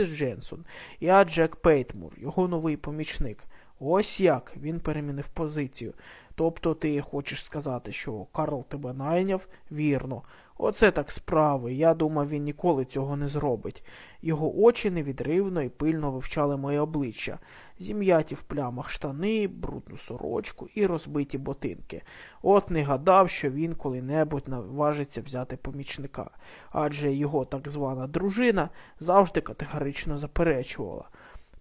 Дженсон. Я Джек Пейтмур, його новий помічник. Ось як він перемінив позицію. Тобто ти хочеш сказати, що Карл тебе найняв? Вірно. Оце так справи. Я думав, він ніколи цього не зробить. Його очі невідривно і пильно вивчали моє обличчя, зім'яті в плямах штани, брудну сорочку і розбиті ботинки. От не гадав, що він коли-небудь наважиться взяти помічника, адже його так звана дружина завжди категорично заперечувала.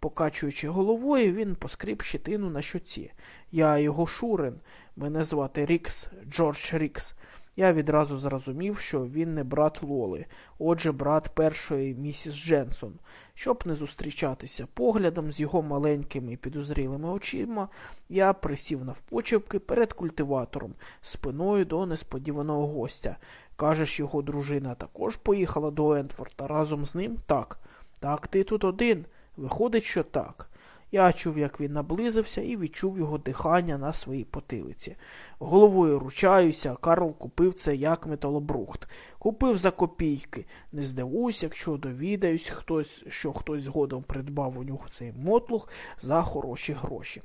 Покачуючи головою, він поскріб щетину на щоці. Я його Шурин. Мене звати Рікс, Джордж Рікс. Я відразу зрозумів, що він не брат Лоли, отже, брат першої місіс Дженсон. Щоб не зустрічатися поглядом з його маленькими підозрілими очима, я присів навпочепки перед культиватором, спиною до несподіваного гостя. Кажеш, його дружина також поїхала до Ентфорта разом з ним? Так. Так, ти тут один. Виходить, що так. Я чув, як він наблизився, і відчув його дихання на своїй потилиці. Головою ручаюся, Карл купив це як металобрухт. Купив за копійки. Не здивуюсь, якщо довідаюсь, хтось, що хтось згодом придбав у нього цей мотлух за хороші гроші.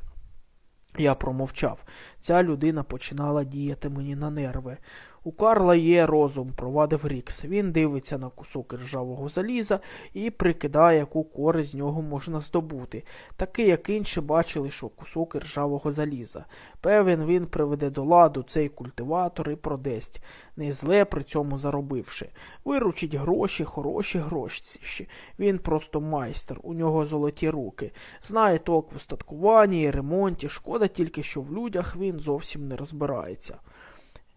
Я промовчав. Ця людина починала діяти мені на нерви. У Карла є розум, провадив Рікс. Він дивиться на кусок ржавого заліза і прикидає, яку користь з нього можна здобути, такий, як інші бачили, що кусок ржавого заліза. Певен, він приведе до ладу цей культиватор і продасть, не зле при цьому заробивши. Виручить гроші, хороші гроші. Він просто майстер, у нього золоті руки. Знає толк в устаткуванні і ремонті. Шкода тільки, що в людях він зовсім не розбирається.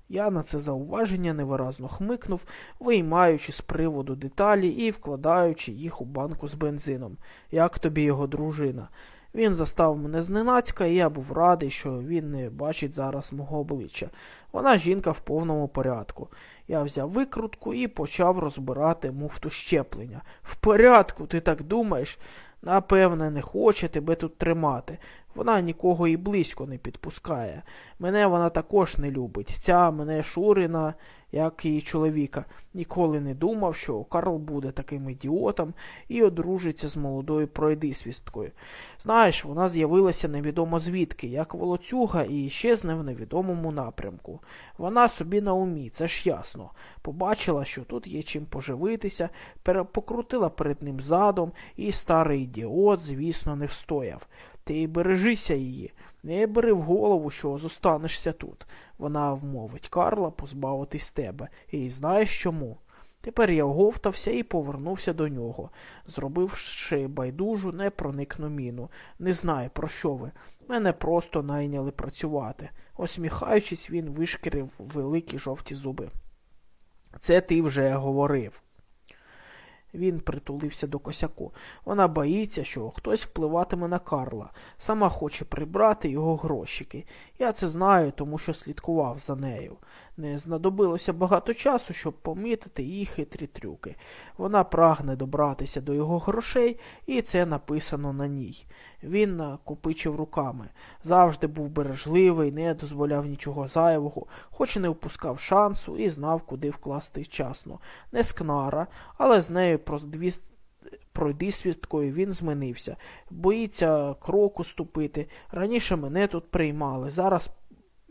Я на це зауваження невиразно хмикнув, виймаючи з приводу деталі і вкладаючи їх у банку з бензином. Як тобі його дружина? Він застав мене зненацька, і я був радий, що він не бачить зараз мого обличчя. Вона жінка в повному порядку. Я взяв викрутку і почав розбирати муфту щеплення. В порядку, ти так думаєш? Напевне, не хоче тебе тут тримати. Вона нікого і близько не підпускає. Мене вона також не любить. Ця мене Шурина, як і чоловіка, ніколи не думав, що Карл буде таким ідіотом і одружиться з молодою пройдисвісткою. Знаєш, вона з'явилася невідомо звідки, як волоцюга, і щезне в невідомому напрямку. Вона собі на умі, це ж ясно. Побачила, що тут є чим поживитися, покрутила перед ним задом, і старий ідіот, звісно, не встояв. Ти бережися її, не бери в голову, що зостанешся тут. Вона вмовить Карла позбавитись тебе, і знаєш чому? Тепер я оговтався і повернувся до нього, зробивши байдужу непроникну міну. Не знаю, про що ви. Мене просто найняли працювати. Осміхаючись, він вишкірив великі жовті зуби. Це ти вже говорив. Він притулився до косяку. Вона боїться, що хтось впливатиме на Карла, сама хоче прибрати його грошики. Я це знаю, тому що слідкував за нею. Не знадобилося багато часу, щоб помітити її хитрі трюки. Вона прагне добратися до його грошей, і це написано на ній. Він накопичив руками. Завжди був бережливий, не дозволяв нічого зайвого, хоч і не впускав шансу і знав, куди вкласти вчасно. Не скнара, але з нею про дві пройди свісткою, він змінився. Боїться кроку ступити. Раніше мене тут приймали, зараз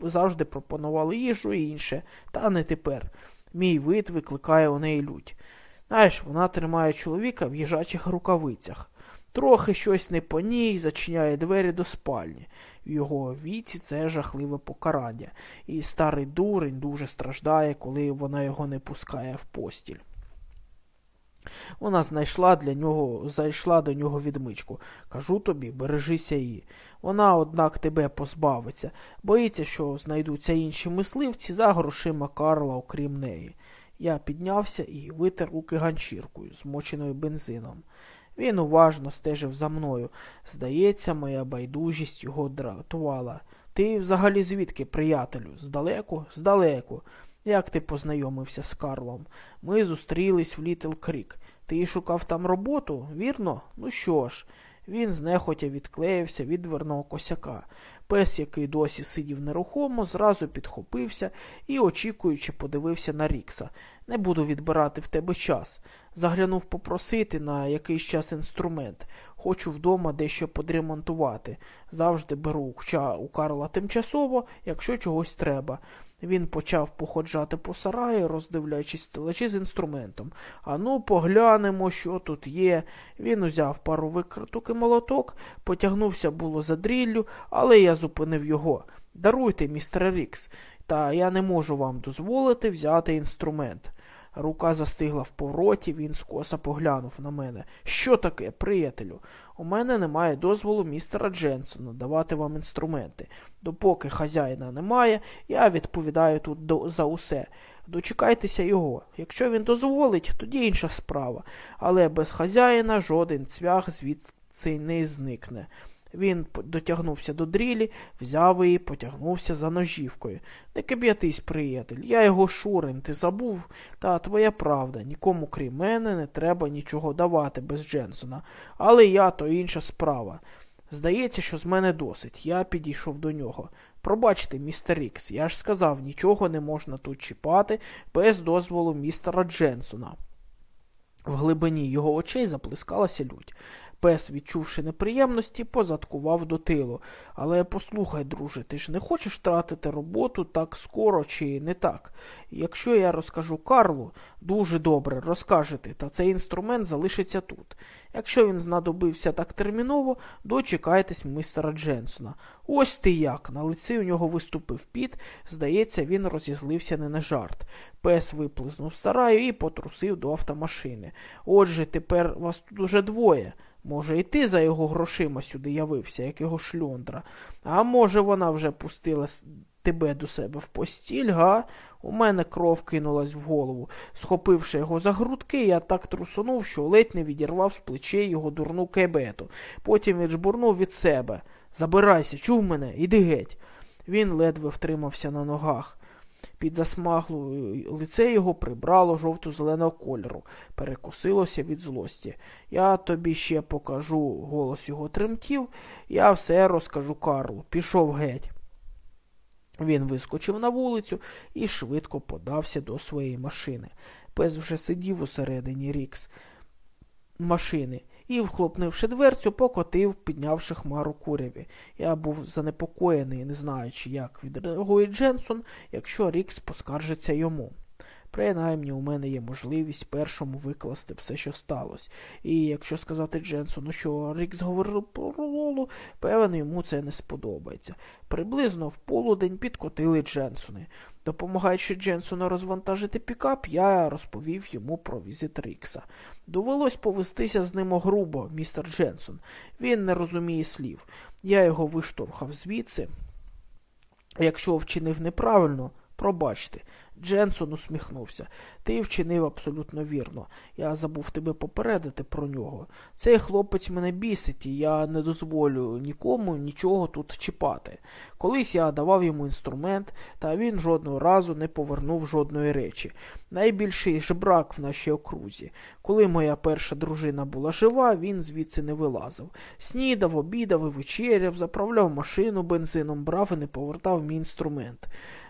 завжди пропонували їжу і інше, та не тепер. Мій вид викликає у неї лють. Знаєш, вона тримає чоловіка в їжачих рукавицях. Трохи щось не по ній зачиняє двері до спальні. В його віці це жахливе покарання, і старий дурень дуже страждає, коли вона його не пускає в постіль. Вона знайшла для нього, зайшла до нього відмичку. Кажу тобі, бережися її. Вона, однак, тебе позбавиться, боїться, що знайдуться інші мисливці за грошима Карла, окрім неї. Я піднявся і витер руки ганчіркою, змоченою бензином. Він уважно стежив за мною. Здається, моя байдужість його дратувала. Ти взагалі звідки, приятелю? Здалеку? Здалеку. Як ти познайомився з Карлом? Ми зустрілись в Літл Крік. Ти шукав там роботу, вірно? Ну що ж, він знехотя відклеївся від дверного косяка. Пес, який досі сидів нерухомо, зразу підхопився і, очікуючи, подивився на Рікса. Не буду відбирати в тебе час. Заглянув попросити на якийсь час інструмент. Хочу вдома дещо подремонтувати. Завжди беру у Карла тимчасово, якщо чогось треба. Він почав походжати по сараї, роздивляючись стелачі з інструментом. Ану, поглянемо, що тут є. Він узяв пару викриток і молоток, потягнувся було за дріллю, але я зупинив його. Даруйте, містер Рікс, та я не можу вам дозволити взяти інструмент. Рука застигла в повороті, він скоса поглянув на мене. Що таке, приятелю? У мене немає дозволу містера Дженсона давати вам інструменти. Допоки хазяїна немає, я відповідаю тут до, за усе. Дочекайтеся його. Якщо він дозволить, тоді інша справа. Але без хазяїна жоден цвях звідси не зникне. Він дотягнувся до дрілі, взяв її, потягнувся за ножівкою. Не кип'ятись, приятель, я його шурин, ти забув? Та твоя правда, нікому крім мене не треба нічого давати без Дженсона. Але я то інша справа. Здається, що з мене досить. Я підійшов до нього. Пробачте, містер Рікс, я ж сказав, нічого не можна тут чіпати без дозволу містера Дженсона. В глибині його очей заплескалася лють. Пес, відчувши неприємності, позадкував до тилу. Але послухай, друже, ти ж не хочеш втратити роботу так скоро чи не так? Якщо я розкажу Карлу, дуже добре розкажете, та цей інструмент залишиться тут. Якщо він знадобився так терміново, дочекайтесь мистера Дженсона. Ось ти як. На лиці у нього виступив піт, здається, він розізлився не на жарт. Пес виплизнув з сараю і потрусив до автомашини. Отже, тепер вас тут уже двоє. Може, і ти за його грошима сюди явився, як його шльондра. А може, вона вже пустила тебе до себе в постіль, га? У мене кров кинулась в голову. Схопивши його за грудки, я так трусунув, що ледь не відірвав з плечей його дурну кебету. Потім віджбурнув від себе. Забирайся, чув мене, іди геть. Він ледве втримався на ногах. Під засмаглою лице його прибрало жовто-зеленого кольору, перекусилося від злості. Я тобі ще покажу, голос його тремтів, я все розкажу Карлу. Пішов геть. Він вискочив на вулицю і швидко подався до своєї машини. Пес вже сидів усередині рікс машини і, вхлопнувши дверцю, покотив, піднявши хмару куряві. Я був занепокоєний, не знаючи, як відреагує Дженсон, якщо Рікс поскаржиться йому. Принаймні, у мене є можливість першому викласти все, що сталося. І якщо сказати Дженсону, що Рікс говорив про Лолу, певно, йому це не сподобається. Приблизно в полудень підкотили Дженсони. Допомагаючи Дженсону розвантажити пікап, я розповів йому про візит Рікса. Довелось повестися з ним грубо, містер Дженсон. Він не розуміє слів. Я його виштовхав звідси. Якщо вчинив неправильно, пробачте. Дженсон усміхнувся. Ти вчинив абсолютно вірно. Я забув тебе попередити про нього. Цей хлопець мене бісить, і я не дозволю нікому нічого тут чіпати. Колись я давав йому інструмент, та він жодного разу не повернув жодної речі. Найбільший жебрак в нашій окрузі. Коли моя перша дружина була жива, він звідси не вилазив. Снідав, обідав і вечеряв, заправляв машину бензином, брав і не повертав мій інструмент.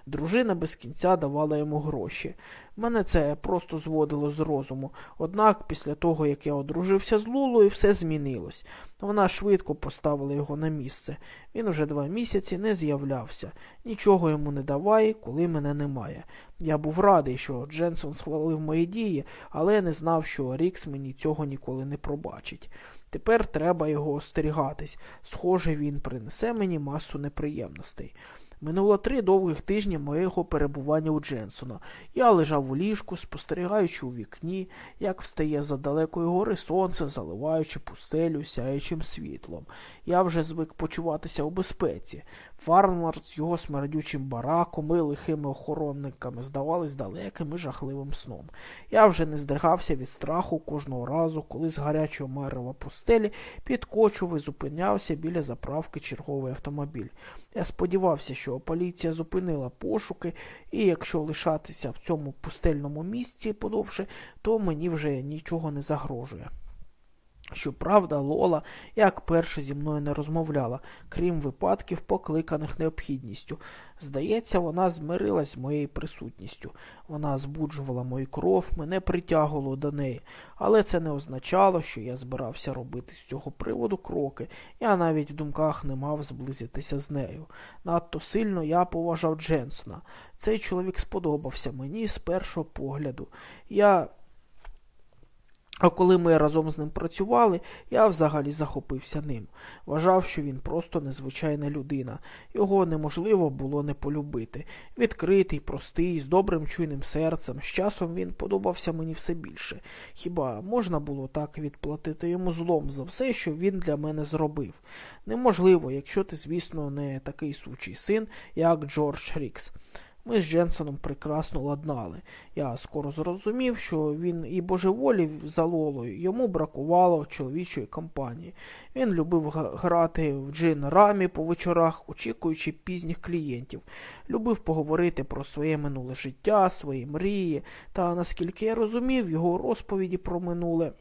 Дружина без кінця давала йому гроші. Мене це просто зводило з розуму. Однак, після того, як я одружився з Лулою, все змінилось. Вона швидко поставила його на місце. Він уже два місяці не з'являвся. Нічого йому не давай, коли мене немає. Я був радий, що Дженсон схвалив мої дії, але не знав, що Рікс мені цього ніколи не пробачить. Тепер треба його остерігатись. Схоже, він принесе мені масу неприємностей. Минуло три довгих тижні моєго перебування у Дженсона. Я лежав у ліжку, спостерігаючи у вікні, як встає за далекої гори сонце, заливаючи пустелю сяючим світлом. Я вже звик почуватися у безпеці. Фармар з його смердючим бараком і лихими охоронниками здавались далеким і жахливим сном. Я вже не здригався від страху кожного разу, коли з гарячого мерева пустелі підкочував і зупинявся біля заправки черговий автомобіль. Я сподівався, що поліція зупинила пошуки, і якщо лишатися в цьому пустельному місці подовше, то мені вже нічого не загрожує. Щоправда, Лола, як перше зі мною не розмовляла, крім випадків, покликаних необхідністю. Здається, вона змирилась з моєю присутністю. Вона збуджувала мою кров, мене притягувало до неї, але це не означало, що я збирався робити з цього приводу кроки. Я навіть в думках не мав зблизитися з нею. Надто сильно я поважав Дженсона. Цей чоловік сподобався мені з першого погляду. Я а коли ми разом з ним працювали, я взагалі захопився ним. Вважав, що він просто незвичайна людина. Його неможливо було не полюбити. Відкритий, простий, з добрим чуйним серцем. З часом він подобався мені все більше. Хіба можна було так відплатити йому злом за все, що він для мене зробив? Неможливо, якщо ти, звісно, не такий сучий син, як Джордж Рікс. Ми з Дженсоном прекрасно ладнали. Я скоро зрозумів, що він і божеволів за Лолою, йому бракувало чоловічої компанії. Він любив грати в джин рамі по вечорах, очікуючи пізніх клієнтів, любив поговорити про своє минуле життя, свої мрії, та наскільки я розумів, його розповіді про минуле.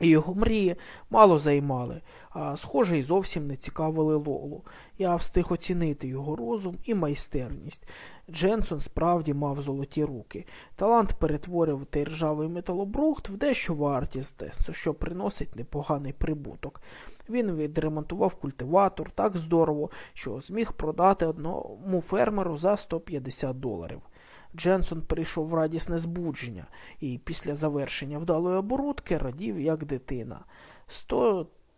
І його мрії мало займали, а схоже, й зовсім не цікавили Лолу. Я встиг оцінити його розум і майстерність. Дженсон справді мав золоті руки. Талант перетворив той ржавий металобрухт в дещо вартісте, що приносить непоганий прибуток. Він відремонтував культиватор так здорово, що зміг продати одному фермеру за 150 доларів. Дженсон прийшов в радісне збудження і після завершення вдалої оборудки радів, як дитина.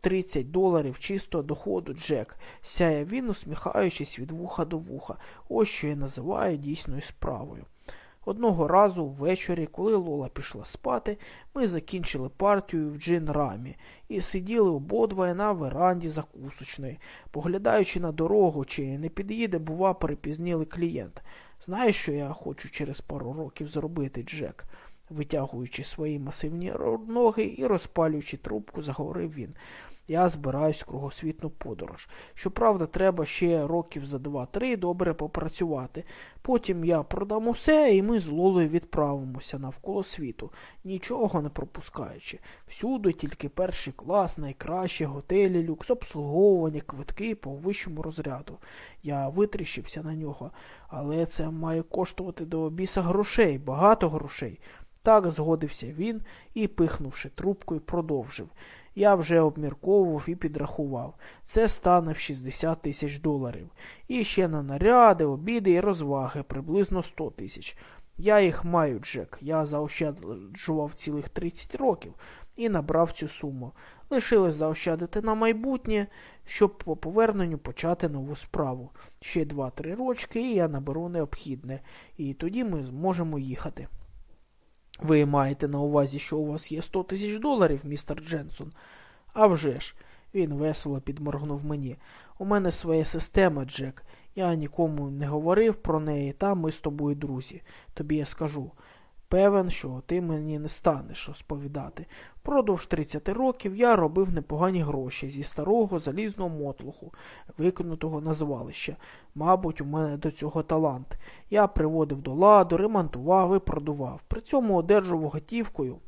130 доларів чистого доходу, Джек, сяє він, усміхаючись від вуха до вуха. Ось що я називаю дійсною справою. Одного разу ввечері, коли Лола пішла спати, ми закінчили партію в джин рамі і сиділи ободва на веранді закусочної, поглядаючи на дорогу, чи не під'їде, бува, перепізнілий клієнт. Знаєш, що я хочу через пару років зробити, Джек? Витягуючи свої масивні ноги і розпалюючи трубку, заговорив він. Я збираюсь в кругосвітну подорож. Щоправда, треба ще років за два-три добре попрацювати. Потім я продам усе, і ми з Лолою відправимося навколо світу, нічого не пропускаючи. Всюди тільки перший клас, найкращі готелі, люкс, обслуговування, квитки по вищому розряду. Я витріщився на нього, але це має коштувати до біса грошей, багато грошей. Так згодився він і, пихнувши трубкою, продовжив. Я вже обмірковував і підрахував. Це стане в 60 тисяч доларів. І ще на наряди, обіди і розваги приблизно 100 тисяч. Я їх маю, Джек. Я заощаджував цілих 30 років і набрав цю суму. Лишилось заощадити на майбутнє, щоб по поверненню почати нову справу. Ще 2-3 рочки, і я наберу необхідне. І тоді ми зможемо їхати. Ви маєте на увазі, що у вас є 100 тисяч доларів, містер Дженсон? «А вже ж!» Він весело підморгнув мені. У мене своя система, Джек. Я нікому не говорив про неї, та ми з тобою друзі. Тобі я скажу. Певен, що ти мені не станеш розповідати. Впродовж 30 років я робив непогані гроші зі старого залізного мотлуху, викинутого на звалище. Мабуть, у мене до цього талант. Я приводив до ладу, ремонтував і продував. При цьому одержував готівкою.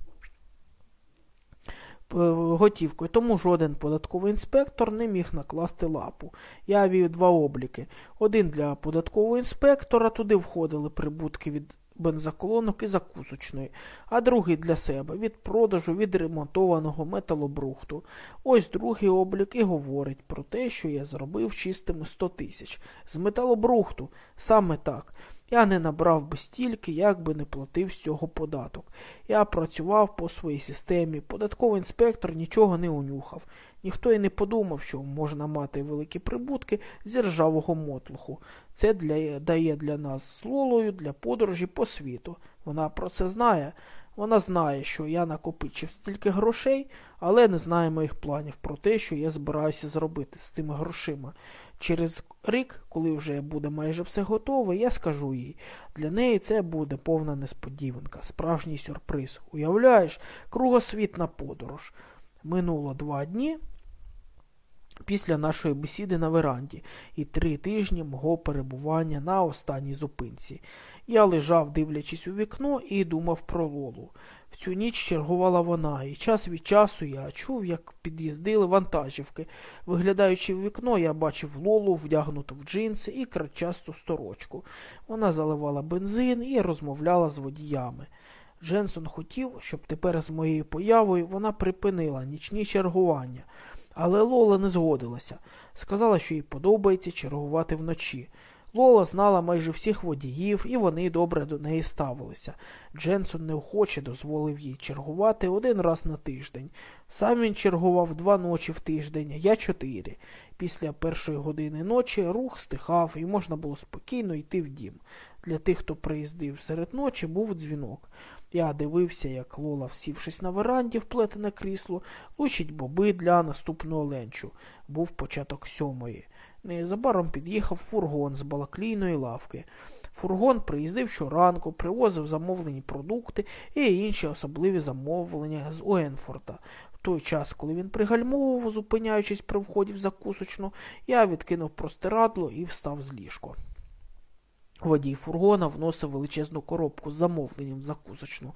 Готівкою, тому жоден податковий інспектор не міг накласти лапу. Я вів два обліки. Один для податкового інспектора, туди входили прибутки від бензоколонок і закусочної, а другий для себе від продажу відремонтованого металобрухту. Ось другий облік і говорить про те, що я зробив чистими 100 тисяч. З металобрухту, саме так. Я не набрав би стільки, як би не платив з цього податок. Я працював по своїй системі, податковий інспектор нічого не унюхав. Ніхто й не подумав, що можна мати великі прибутки зі ржавого мотлуху. Це для, дає для нас з Лолою для подорожі по світу. Вона про це знає. Вона знає, що я накопичив стільки грошей, але не знає моїх планів про те, що я збираюся зробити з цими грошима. Через рік, коли вже буде майже все готове, я скажу їй. Для неї це буде повна несподіванка, справжній сюрприз. Уявляєш, кругосвітна подорож. Минуло два дні після нашої бесіди на веранді і три тижні мого перебування на останній зупинці. Я лежав, дивлячись у вікно, і думав про Лолу. В цю ніч чергувала вона, і час від часу я чув, як під'їздили вантажівки. Виглядаючи в вікно, я бачив Лолу, вдягнуту в джинси і крачасту сторочку. Вона заливала бензин і розмовляла з водіями. Дженсон хотів, щоб тепер з моєю появою вона припинила нічні чергування. Але Лола не згодилася. Сказала, що їй подобається чергувати вночі. Лола знала майже всіх водіїв, і вони добре до неї ставилися. Дженсон неохоче дозволив їй чергувати один раз на тиждень. Сам він чергував два ночі в тиждень, я чотири. Після першої години ночі рух стихав, і можна було спокійно йти в дім. Для тих, хто приїздив серед ночі, був дзвінок. Я дивився, як Лола, всівшись на веранді, вплетене крісло, лучить боби для наступного ленчу. Був початок сьомої. Незабаром під'їхав фургон з балаклійної лавки. Фургон приїздив щоранку, привозив замовлені продукти і інші особливі замовлення з Уенфорта. В той час, коли він пригальмовував, зупиняючись при вході в закусочну, я відкинув простирадло і встав з ліжко. Водій фургона вносив величезну коробку з замовленням в закусочну.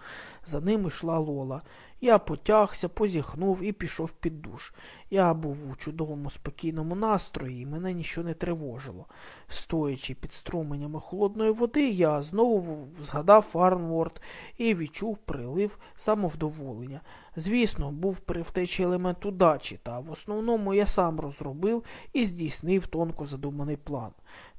За ним йшла Лола. Я потягся, позіхнув і пішов під душ. Я був у чудовому спокійному настрої, і мене нічого не тривожило. Стоячи під струменями холодної води, я знову згадав Фарнворд і відчув прилив самовдоволення. Звісно, був при втечі елемент удачі, та в основному я сам розробив і здійснив тонко задуманий план.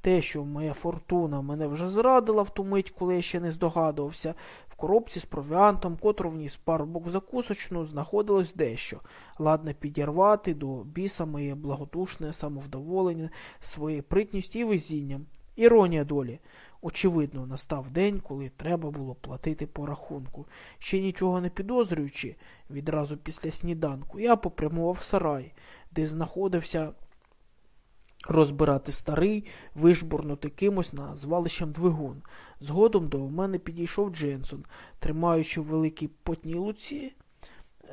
Те, що моя фортуна мене вже зрадила в ту мить, коли я ще не здогадувався, в коробці з провіантом, котру вніс парубок в закусочну, знаходилось дещо, ладне підірвати до біса моє благодушне самовдоволення, своєю притністю і везінням. Іронія долі. Очевидно, настав день, коли треба було платити по рахунку. Ще нічого не підозрюючи, відразу після сніданку, я попрямував в сарай, де знаходився розбирати старий, вишбурнути кимось на звалищем двигун. Згодом до мене підійшов Дженсон, тримаючи в великій потній луці,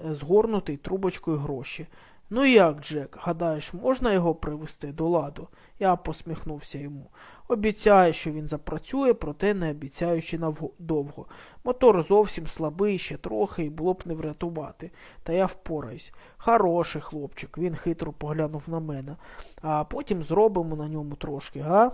е, згорнутий трубочкою гроші. Ну як, Джек, гадаєш, можна його привести до ладу? Я посміхнувся йому. Обіцяю, що він запрацює, проте не обіцяючи надовго. Мотор зовсім слабий, ще трохи, і було б не врятувати. Та я впораюсь. Хороший хлопчик, він хитро поглянув на мене. А потім зробимо на ньому трошки, га?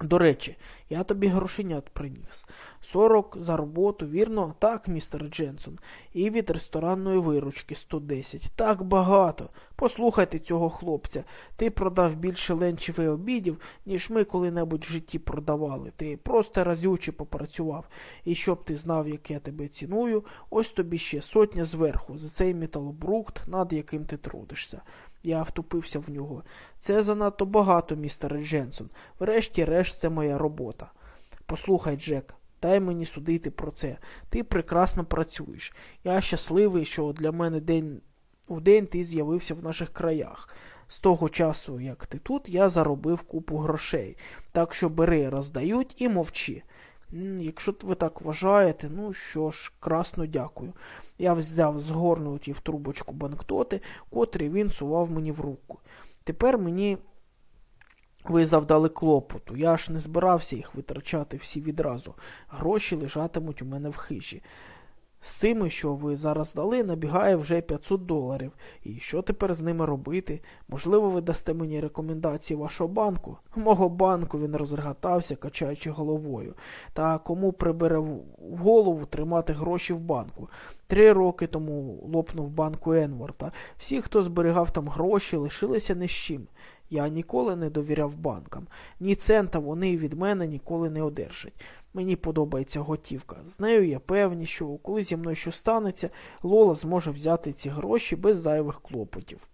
До речі, я тобі грошенят приніс. Сорок за роботу, вірно? Так, містер Дженсон. І від ресторанної виручки 110. Так багато. Послухайте цього хлопця. Ти продав більше ленчів і обідів, ніж ми коли-небудь в житті продавали. Ти просто разюче попрацював. І щоб ти знав, як я тебе ціную, ось тобі ще сотня зверху за цей металобрухт, над яким ти трудишся. Я втупився в нього. Це занадто багато, містере Дженсон. Врешті-решт, це моя робота. Послухай, Джек, дай мені судити про це. Ти прекрасно працюєш. Я щасливий, що для мене день у день ти з'явився в наших краях. З того часу, як ти тут, я заробив купу грошей. Так що бери, роздають і мовчи. Якщо ви так вважаєте, ну що ж, красно дякую. Я взяв згорнуті в трубочку банкноти, котрі він сував мені в руку. Тепер мені ви завдали клопоту. Я ж не збирався їх витрачати всі відразу. Гроші лежатимуть у мене в хижі. З цими, що ви зараз дали, набігає вже 500 доларів. І що тепер з ними робити? Можливо, ви дасте мені рекомендації вашого банку? Мого банку він розрегатався, качаючи головою. Та кому прибере в голову тримати гроші в банку? Три роки тому лопнув банку Енворта. Всі, хто зберігав там гроші, лишилися не з чим. Я ніколи не довіряв банкам. Ні цента вони від мене ніколи не одержать. Мені подобається готівка. З нею я певні, що коли зі мною що станеться, Лола зможе взяти ці гроші без зайвих клопотів,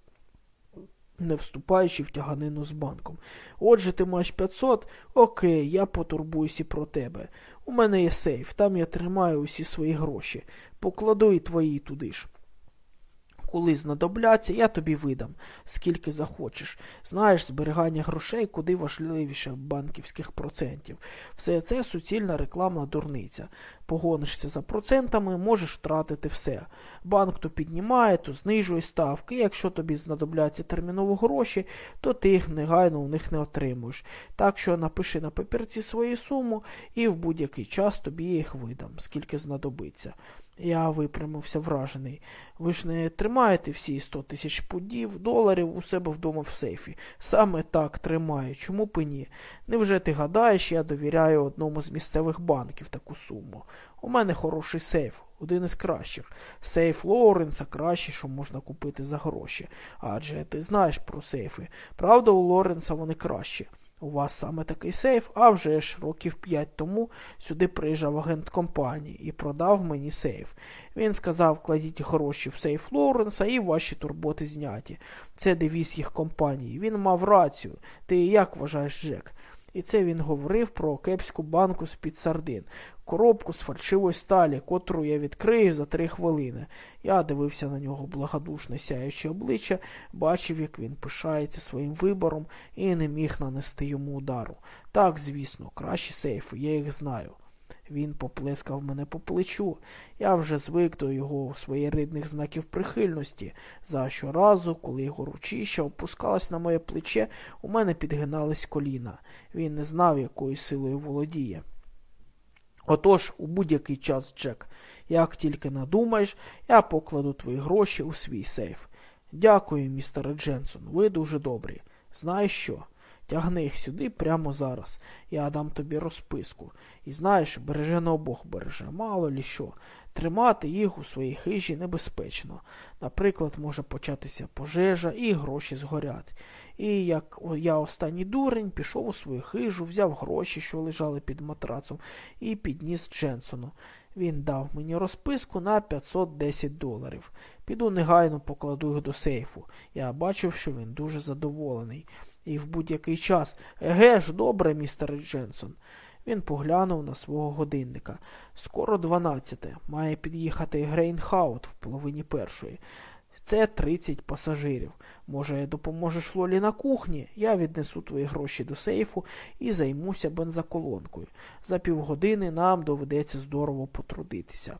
не вступаючи в тяганину з банком. Отже, ти маєш 500? Окей, я потурбуюся про тебе. У мене є сейф, там я тримаю усі свої гроші. Покладу і твої туди ж. Коли знадобляться, я тобі видам, скільки захочеш. Знаєш, зберігання грошей куди важливіше банківських процентів. Все це суцільна рекламна дурниця. погонишся за процентами, можеш втратити все. Банк то піднімає, то знижує ставки. Якщо тобі знадобляться терміново гроші, то ти їх негайно у них не отримуєш. Так що напиши на папірці свою суму і в будь-який час тобі їх видам, скільки знадобиться. Я випрямився вражений. Ви ж не тримаєте всі 100 тисяч пудів, доларів у себе вдома в сейфі. Саме так тримаю. Чому б і ні? Невже ти гадаєш, я довіряю одному з місцевих банків таку суму? У мене хороший сейф, один із кращих. Сейф Лоуренса кращий, що можна купити за гроші. Адже ти знаєш про сейфи. Правда, у Лоренса вони кращі. У вас саме такий сейф, а вже ж років п'ять тому сюди приїжджав агент компанії і продав мені сейф. Він сказав, кладіть гроші в сейф Лоуренса і ваші турботи зняті. Це девіз їх компанії. Він мав рацію. Ти як вважаєш, Джек? І це він говорив про кепську банку з-під сардин, коробку з фальшивої сталі, котру я відкрию за три хвилини. Я дивився на нього благодушне сяюче обличчя, бачив, як він пишається своїм вибором і не міг нанести йому удару. Так, звісно, кращі сейфи, я їх знаю. Він поплескав мене по плечу. Я вже звик до його своєрідних знаків прихильності. За щоразу, коли його ручища опускалась на моє плече, у мене підгинались коліна. Він не знав, якою силою володіє. Отож, у будь-який час, Джек, як тільки надумаєш, я покладу твої гроші у свій сейф. Дякую, містере Дженсон, ви дуже добрі. Знаєш що? Тягни їх сюди прямо зараз. Я дам тобі розписку. І знаєш, береже на обох береже, мало лі що. Тримати їх у своїй хижі небезпечно. Наприклад, може початися пожежа і гроші згорять. І як я останній дурень пішов у свою хижу, взяв гроші, що лежали під матрацом, і підніс Дженсону. Він дав мені розписку на 510 доларів. Піду негайно покладу їх до сейфу. Я бачив, що він дуже задоволений. І в будь-який час. Еге ж, добре, містер Дженсон. Він поглянув на свого годинника. Скоро дванадцяте. Має під'їхати Грейнхаут в половині першої. Це тридцять пасажирів. Може, допоможеш Лолі на кухні? Я віднесу твої гроші до сейфу і займуся бензоколонкою. За півгодини нам доведеться здорово потрудитися.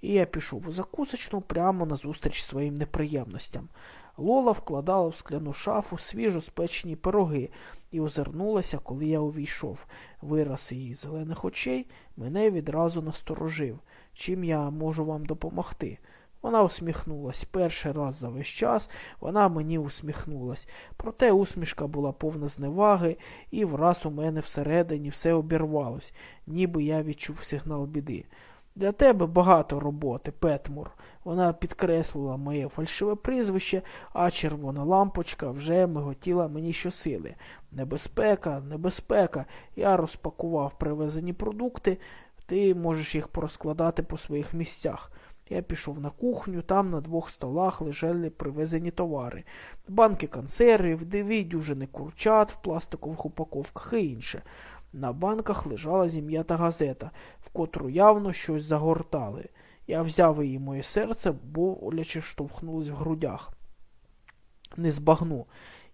І я пішов у закусочну прямо назустріч своїм неприємностям. Лола вкладала в скляну шафу свіжо спечені пироги і озирнулася, коли я увійшов. Вираз її зелених очей мене відразу насторожив. Чим я можу вам допомогти? Вона усміхнулась. Перший раз за весь час вона мені усміхнулась. Проте усмішка була повна зневаги, і враз у мене всередині все обірвалось, ніби я відчув сигнал біди. Для тебе багато роботи, Петмур. Вона підкреслила моє фальшиве прізвище, а червона лампочка вже миготіла мені щосили. Небезпека, небезпека. Я розпакував привезені продукти, ти можеш їх порозкладати по своїх місцях. Я пішов на кухню, там на двох столах лежали привезені товари, банки консервів, дві дюжини курчат в пластикових упаковках і інше. На банках лежала зім'ята газета, в котру явно щось загортали. Я взяв її моє серце, боляче штовхнулось в грудях. Не збагну,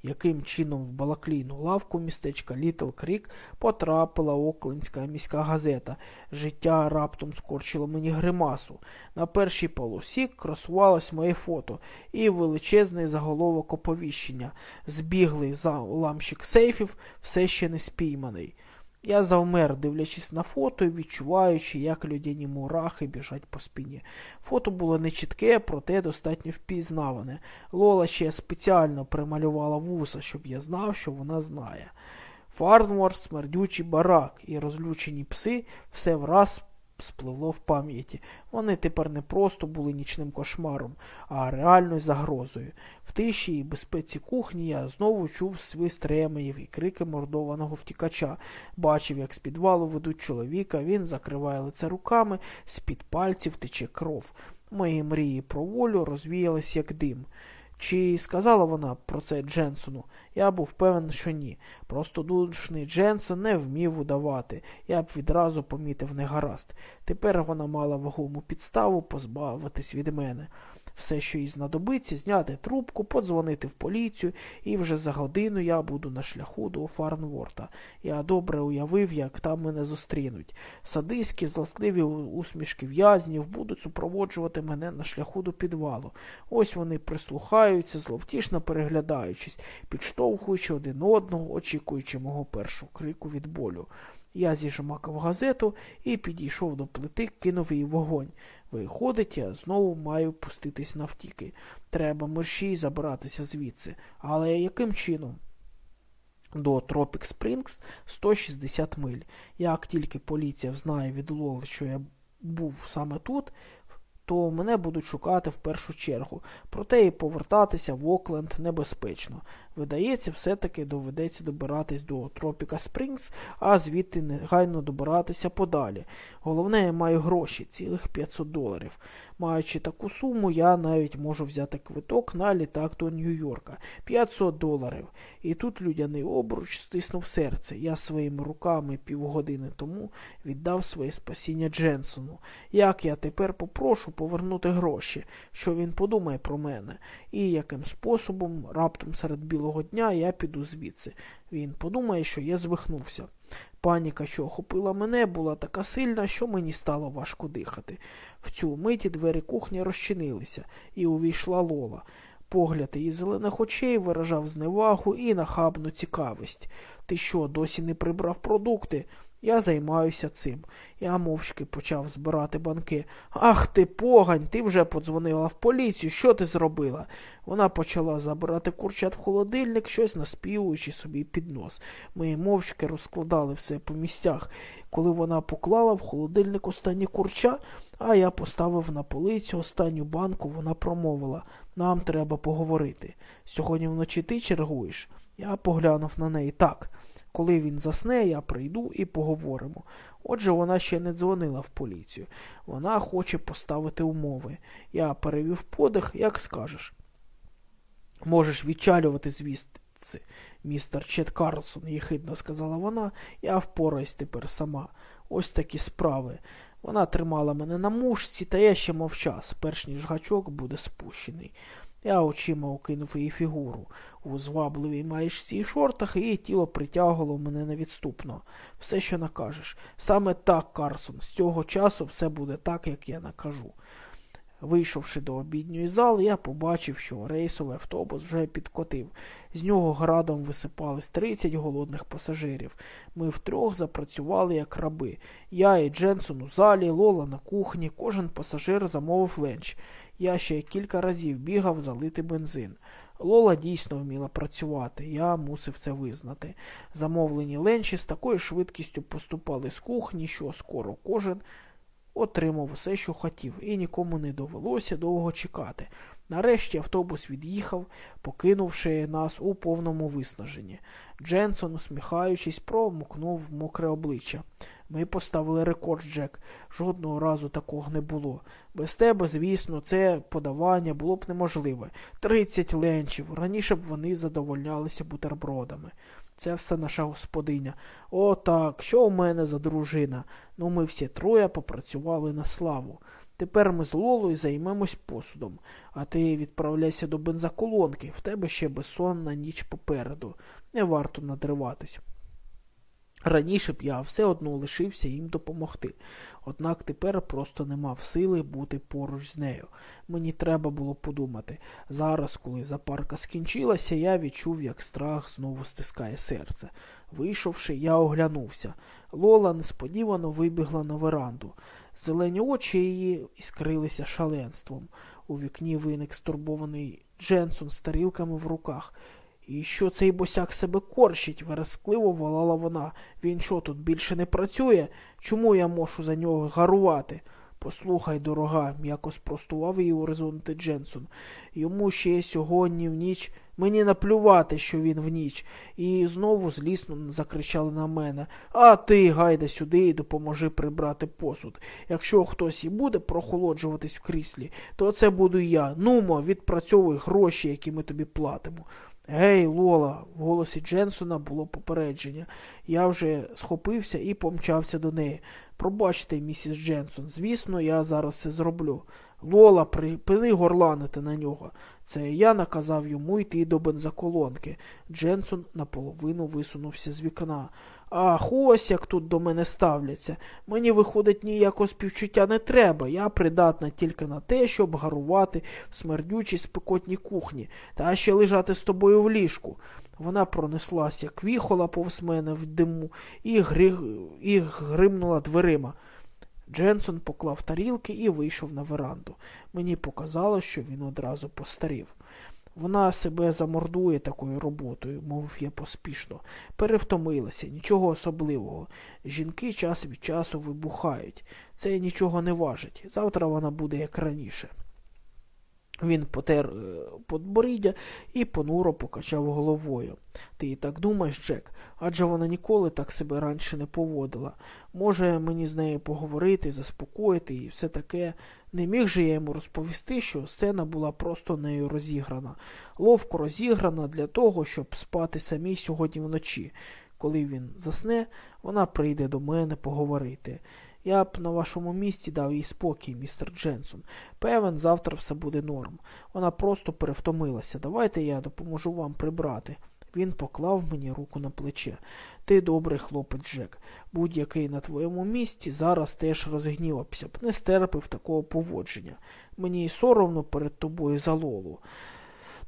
яким чином в балаклійну лавку містечка Літл Крік потрапила Оклендська міська газета. Життя раптом скорчило мені гримасу. На першій полосі красувалось моє фото і величезний заголовок оповіщення. Збіглий за уламщик сейфів, все ще не спійманий. Я завмер, дивлячись на фото і відчуваючи, як людяні мурахи біжать по спині. Фото було нечітке, проте достатньо впізнаване. Лола ще спеціально прималювала вуса, щоб я знав, що вона знає. Фарнворд, смердючий барак і розлючені пси все враз спливло в пам'яті. Вони тепер не просто були нічним кошмаром, а реальною загрозою. В тиші і безпеці кухні я знову чув свист ремеїв і крики мордованого втікача. Бачив, як з підвалу ведуть чоловіка, він закриває лице руками, з-під пальців тече кров. Мої мрії про волю розвіялись, як дим. Чи сказала вона про це Дженсону? Я був певен, що ні. Простодушний Дженсон не вмів удавати. Я б відразу помітив негаразд. Тепер вона мала вагому підставу позбавитись від мене. Все, що їй знадобиться, зняти трубку, подзвонити в поліцію, і вже за годину я буду на шляху до Фарнворта. Я добре уявив, як там мене зустрінуть. Садиські, злостливі усмішки в'язнів будуть супроводжувати мене на шляху до підвалу. Ось вони прислухаються, зловтішно переглядаючись, підштовхуючи один одного, очікуючи мого першого крику від болю. Я зіжмакав газету і підійшов до плити, кинув її вогонь. Виходить, я знову маю пуститись навтіки. Треба мерщій забиратися звідси. Але яким чином? До Тропік Спрінгс 160 миль. Як тільки поліція взнає від Лоли, що я був саме тут, то мене будуть шукати в першу чергу. Проте і повертатися в Окленд небезпечно. Видається, все-таки доведеться добиратись до Тропіка Спрінгс, а звідти негайно добиратися подалі. Головне, я маю гроші, цілих 500 доларів. Маючи таку суму, я навіть можу взяти квиток на літак до Нью-Йорка. 500 доларів. І тут людяний обруч стиснув серце. Я своїми руками півгодини тому віддав своє спасіння Дженсону. Як я тепер попрошу повернути гроші, що він подумає про мене, і яким способом раптом серед білого дня я піду звідси. Він подумає, що я звихнувся. Паніка, що охопила мене, була така сильна, що мені стало важко дихати. В цю миті двері кухні розчинилися, і увійшла Лола. Погляд її зелених очей виражав зневагу і нахабну цікавість. Ти що, досі не прибрав продукти? Я займаюся цим. Я мовчки почав збирати банки. Ах ти, погань, ти вже подзвонила в поліцію. Що ти зробила? Вона почала забирати курчат в холодильник, щось наспівуючи собі під нос. Ми мовчки розкладали все по місцях. Коли вона поклала в холодильник останні курча, а я поставив на полицю останню банку, вона промовила нам треба поговорити. Сьогодні вночі ти чергуєш? Я поглянув на неї так. Коли він засне, я прийду і поговоримо. Отже, вона ще не дзвонила в поліцію. Вона хоче поставити умови. Я перевів подих, як скажеш. Можеш відчалювати звістці, містер Чет Карлсон, єхидно сказала вона, я впораюсь тепер сама. Ось такі справи. Вона тримала мене на мушці, та я ще мовчав, перш ніж гачок буде спущений. Я очима окинув її фігуру. У звабливій маєшці і шортах її тіло притягувало мене невідступно. Все, що накажеш. Саме так, Карсон, з цього часу все буде так, як я накажу. Вийшовши до обідньої зали, я побачив, що рейсовий автобус вже підкотив. З нього градом висипались 30 голодних пасажирів. Ми втрьох запрацювали як раби. Я і Дженсон у залі, Лола на кухні, кожен пасажир замовив ленч. Я ще кілька разів бігав залити бензин. Лола дійсно вміла працювати, я мусив це визнати. Замовлені ленчі з такою швидкістю поступали з кухні, що скоро кожен отримав все, що хотів, і нікому не довелося довго чекати. Нарешті автобус від'їхав, покинувши нас у повному виснаженні. Дженсон, усміхаючись, промокнув мокре обличчя. Ми поставили рекорд, Джек. Жодного разу такого не було. Без тебе, звісно, це подавання було б неможливе. Тридцять ленчів. Раніше б вони задовольнялися бутербродами. Це все наша господиня. О, так, що у мене за дружина? Ну, ми всі троє попрацювали на славу. Тепер ми з Лолою займемось посудом, а ти відправляйся до бензоколонки, в тебе ще безсонна ніч попереду. Не варто надриватись. Раніше б я все одно лишився їм допомогти, однак тепер просто не мав сили бути поруч з нею. Мені треба було подумати. Зараз, коли запарка скінчилася, я відчув, як страх знову стискає серце. Вийшовши, я оглянувся. Лола несподівано вибігла на веранду. Зелені очі її іскрилися шаленством. У вікні виник стурбований Дженсон з тарілками в руках. І що цей босяк себе корчить, верескливо волала вона. Він що тут більше не працює? Чому я можу за нього гарувати? Послухай, дорога, м'яко спростував її горизонти Дженсон. Йому ще сьогодні в ніч мені наплювати, що він в ніч. І знову злісно закричали на мене. А ти, гайда, сюди і допоможи прибрати посуд. Якщо хтось і буде прохолоджуватись в кріслі, то це буду я. Нумо, відпрацьовуй гроші, які ми тобі платимо. Гей, Лола, в голосі Дженсона було попередження. Я вже схопився і помчався до неї. Пробачте, місіс Дженсон, звісно, я зараз це зроблю. Лола, припини горланити на нього. Це я наказав йому йти до бензоколонки. Дженсон наполовину висунувся з вікна. Ах, ось як тут до мене ставляться. Мені, виходить, ніякого співчуття не треба. Я придатна тільки на те, щоб гарувати в смердючій спекотній кухні, та ще лежати з тобою в ліжку. Вона пронеслася, квіхола повз мене в диму і, гри... і гримнула дверима. Дженсон поклав тарілки і вийшов на веранду. Мені показало, що він одразу постарів. Вона себе замордує такою роботою, мовив я поспішно. Перевтомилася, нічого особливого. Жінки час від часу вибухають. Це нічого не важить. Завтра вона буде як раніше. Він потер е, подборіддя і понуро покачав головою. Ти і так думаєш, Джек? Адже вона ніколи так себе раніше не поводила. Може, мені з нею поговорити, заспокоїти і все таке. Не міг же я йому розповісти, що сцена була просто нею розіграна, ловко розіграна для того, щоб спати самій сьогодні вночі. Коли він засне, вона прийде до мене поговорити. Я б на вашому місці дав їй спокій, містер Дженсон. Певен, завтра все буде норм. Вона просто перевтомилася. Давайте я допоможу вам прибрати. Він поклав мені руку на плече. Ти добрий хлопець, Джек. Будь-який на твоєму місці зараз теж розгнівався б, не стерпив такого поводження. Мені й соромно перед тобою за Лолу.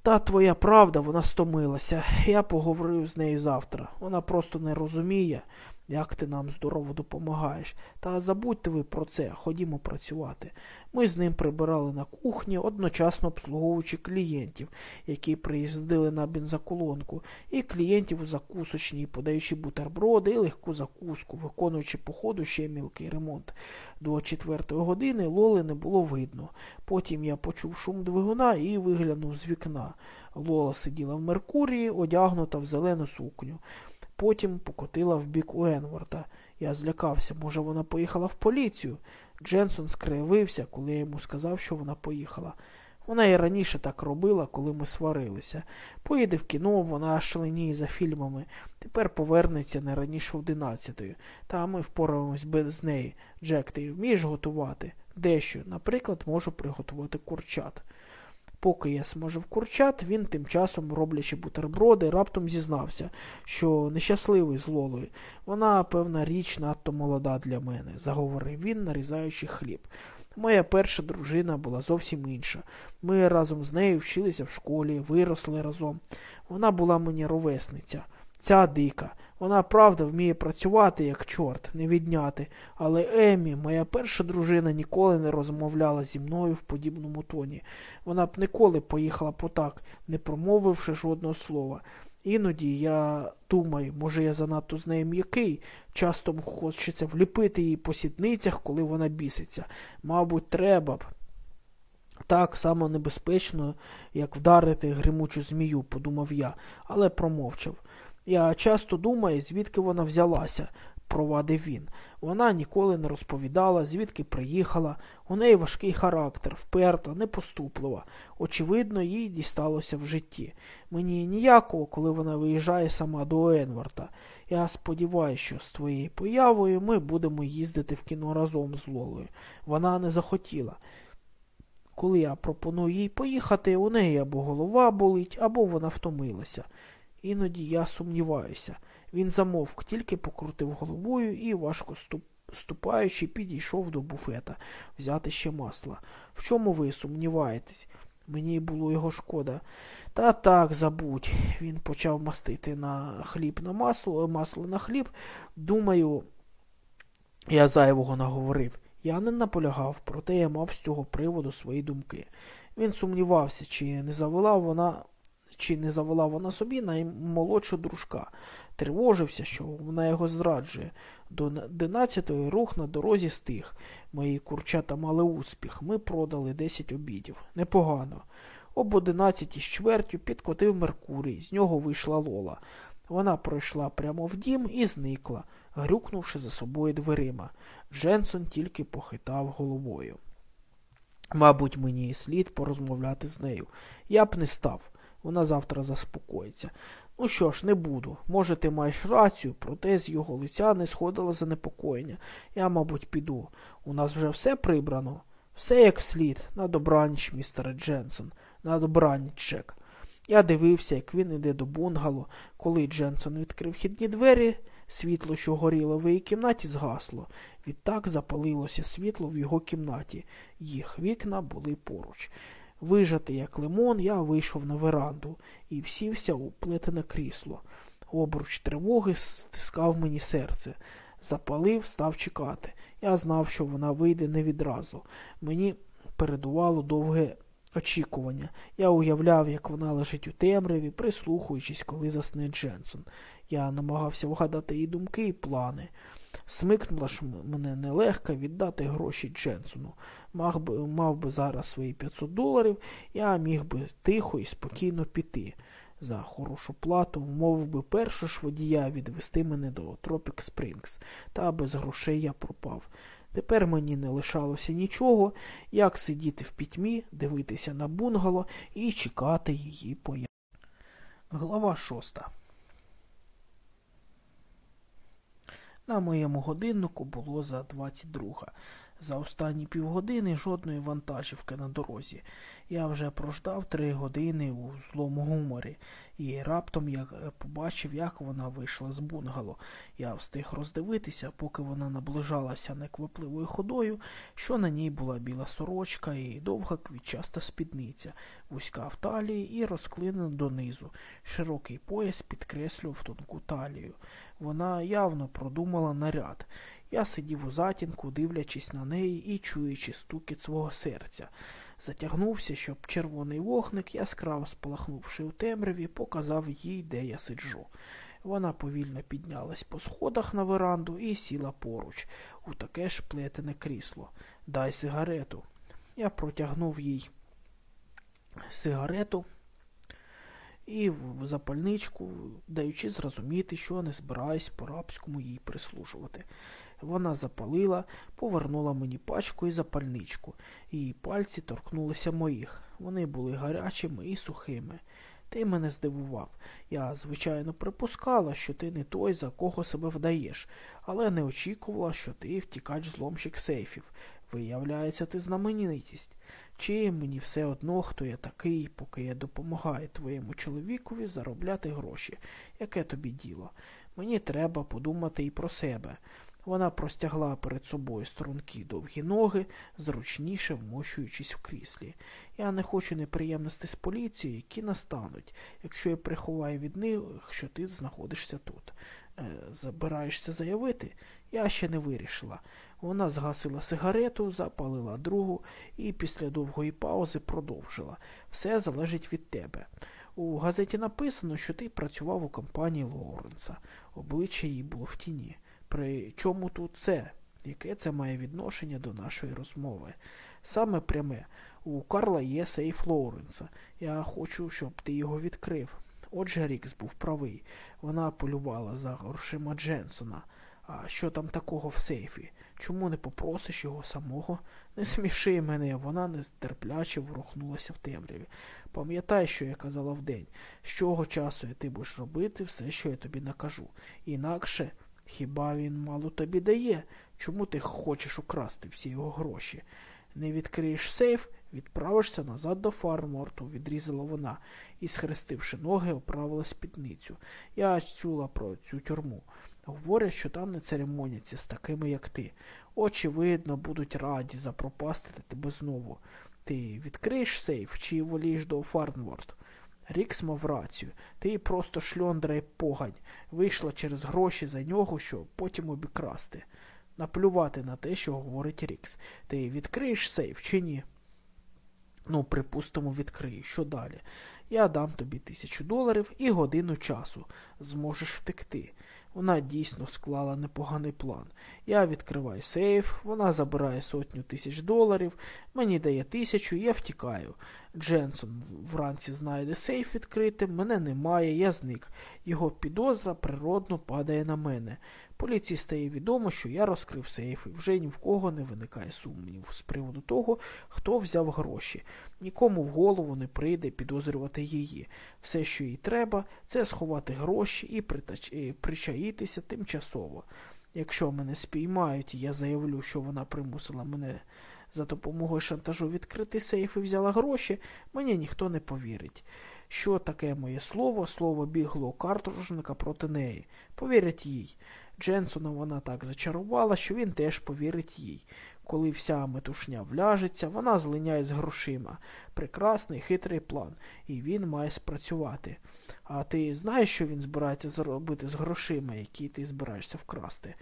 Та твоя правда, вона стомилася. Я поговорю з нею завтра. Вона просто не розуміє, як ти нам здорово допомагаєш. Та забудьте ви про це, ходімо працювати. Ми з ним прибирали на кухні, одночасно обслуговуючи клієнтів, які приїздили на бензоколонку, і клієнтів у закусочній, подаючи бутерброди і легку закуску, виконуючи по ходу ще мілкий ремонт. До четвертої години Лоли не було видно. Потім я почув шум двигуна і виглянув з вікна. Лола сиділа в Меркурії, одягнута в зелену сукню. Потім покотила в бік Уенворта. Я злякався, може, вона поїхала в поліцію. Дженсон скривився, коли я йому сказав, що вона поїхала. Вона і раніше так робила, коли ми сварилися. Поїде в кіно, вона шаленіє за фільмами. Тепер повернеться не раніше одинадцятої. Та ми впораємось без неї. Джек, ти вмієш готувати? Дещо, наприклад, можу приготувати курчат. Поки я смажив курчат, він тим часом, роблячи бутерброди, раптом зізнався, що нещасливий з Лолою. Вона, певна річ, надто молода для мене, заговорив він, нарізаючи хліб. Моя перша дружина була зовсім інша. Ми разом з нею вчилися в школі, виросли разом. Вона була мені ровесниця. Ця дика. Вона правда вміє працювати, як чорт, не відняти. Але Емі, моя перша дружина, ніколи не розмовляла зі мною в подібному тоні. Вона б ніколи поїхала по так, не промовивши жодного слова. Іноді я думаю, може, я занадто з нею м'який, часто хочеться вліпити її по сідницях, коли вона біситься. Мабуть, треба б. Так само небезпечно, як вдарити гримучу змію, подумав я, але промовчав. Я часто думаю, звідки вона взялася, провадив він. Вона ніколи не розповідала, звідки приїхала. У неї важкий характер, вперта, непоступлива. Очевидно, їй дісталося в житті. Мені ніякого, коли вона виїжджає сама до Енварта. Я сподіваюся, що з твоєю появою ми будемо їздити в кіно разом з Лолою. Вона не захотіла. Коли я пропоную їй поїхати, у неї або голова болить, або вона втомилася. Іноді я сумніваюся. Він замовк, тільки покрутив головою і, важко ступаючи, підійшов до буфета взяти ще масла. В чому ви сумніваєтесь? Мені було його шкода. Та так, забудь. Він почав мастити на хліб на масло, масло на хліб. Думаю, я зайвого наговорив. Я не наполягав, проте я мав з цього приводу свої думки. Він сумнівався, чи не завела вона чи не завела вона собі наймолодшу дружка. Тривожився, що вона його зраджує. До одинадцятої рух на дорозі стих. Мої курчата мали успіх. Ми продали десять обідів. Непогано. Об одинадцятій з чвертю підкотив Меркурій, з нього вийшла Лола. Вона пройшла прямо в дім і зникла, грюкнувши за собою дверима. Дженсон тільки похитав головою. Мабуть, мені слід порозмовляти з нею. Я б не став. Вона завтра заспокоїться. Ну що ж, не буду. Може, ти маєш рацію, проте з його лиця не сходило занепокоєння. Я, мабуть, піду. У нас вже все прибрано. Все як слід, на добраніч, містере Дженсон, на добраніч, Джек. Я дивився, як він іде до бунгало. Коли Дженсон відкрив хідні двері, світло, що горіло в її кімнаті, згасло. Відтак запалилося світло в його кімнаті. Їх вікна були поруч. Вижатий, як лимон, я вийшов на веранду і всівся у плетене крісло. Обруч тривоги стискав мені серце. Запалив, став чекати. Я знав, що вона вийде не відразу. Мені передувало довге очікування. Я уявляв, як вона лежить у темряві, прислухаючись, коли засне Дженсон. Я намагався вгадати її думки і плани. Смикнула ж мене нелегко віддати гроші Дженсону. Мав би, мав би зараз свої 500 доларів, я міг би тихо і спокійно піти. За хорошу плату вмовив би першу ж водія відвести мене до Тропік Спрінгс, та без грошей я пропав. Тепер мені не лишалося нічого, як сидіти в пітьмі, дивитися на бунгало і чекати її появи. Глава шоста. На моєму годиннику було за 22. За останні півгодини жодної вантажівки на дорозі. Я вже прождав три години у злому гуморі, і раптом я побачив, як вона вийшла з бунгало. Я встиг роздивитися, поки вона наближалася неквапливою ходою, що на ній була біла сорочка і довга квітчаста спідниця, вузька в талії і розклинена донизу. Широкий пояс підкреслював тонку талію. Вона явно продумала наряд. Я сидів у затінку, дивлячись на неї і чуючи стукіт свого серця. Затягнувся, щоб червоний вогник, яскраво спалахнувши у темряві, показав їй, де я сиджу. Вона повільно піднялась по сходах на веранду і сіла поруч, у таке ж плетене крісло. Дай сигарету. Я протягнув їй сигарету і в запальничку, даючи зрозуміти, що не збираюсь по рабському їй прислужувати. Вона запалила, повернула мені пачку і запальничку. Її пальці торкнулися моїх. Вони були гарячими і сухими. Ти мене здивував. Я, звичайно, припускала, що ти не той, за кого себе вдаєш, але не очікувала, що ти втікач зломщик сейфів. Виявляється, ти знаменитість. Чи мені все одно, хто я такий, поки я допомагаю твоєму чоловікові заробляти гроші? Яке тобі діло? Мені треба подумати і про себе. Вона простягла перед собою струнки довгі ноги, зручніше вмощуючись в кріслі. Я не хочу неприємностей з поліцією, які настануть, якщо я приховаю від них, що ти знаходишся тут. Е, забираєшся заявити? Я ще не вирішила. Вона згасила сигарету, запалила другу і після довгої паузи продовжила. Все залежить від тебе. У газеті написано, що ти працював у компанії Лоуренса. Обличчя її було в тіні. При чому тут це? Яке це має відношення до нашої розмови? Саме пряме, у Карла є сейф Лоуренса. Я хочу, щоб ти його відкрив. Отже, Рікс був правий. Вона полювала за грошима Дженсона. А що там такого в сейфі? Чому не попросиш його самого? Не сміши мене, вона нетерпляче ворухнулася в темряві. Пам'ятай, що я казала вдень, з чого часу ти будеш робити все, що я тобі накажу. Інакше. Хіба він мало тобі дає? Чому ти хочеш украсти всі його гроші? Не відкриєш сейф, відправишся назад до фарморту, відрізала вона і, схрестивши ноги, оправила спідницю. Я чула про цю тюрму. Говорять, що там не церемоняться з такими, як ти. Очевидно, будуть раді запропастити тебе знову. Ти відкриєш сейф чи волієш до Фарнворд? Рікс мав рацію. Ти просто шльондра і погань. Вийшла через гроші за нього, щоб потім обікрасти. Наплювати на те, що говорить Рікс. Ти відкриєш сейф чи ні? Ну, припустимо, відкрию. Що далі? Я дам тобі тисячу доларів і годину часу. Зможеш втекти. Вона дійсно склала непоганий план. Я відкриваю сейф, вона забирає сотню тисяч доларів, мені дає тисячу, я втікаю. Дженсон вранці знайде сейф відкритим, мене немає, я зник. Його підозра природно падає на мене. Поліції стає відомо, що я розкрив сейф, і вже ні в кого не виникає сумнівів з приводу того, хто взяв гроші. Нікому в голову не прийде підозрювати її. Все, що їй треба, це сховати гроші і притач... причаїтися тимчасово. Якщо мене спіймають, я заявлю, що вона примусила мене за допомогою шантажу відкрити сейф і взяла гроші, мені ніхто не повірить. Що таке моє слово, слово біглого картужника проти неї. Повірять їй. Дженсона вона так зачарувала, що він теж повірить їй. Коли вся метушня вляжеться, вона злиняє з грошима. Прекрасний хитрий план, і він має спрацювати. А ти знаєш, що він збирається зробити з грошима, які ти збираєшся вкрасти?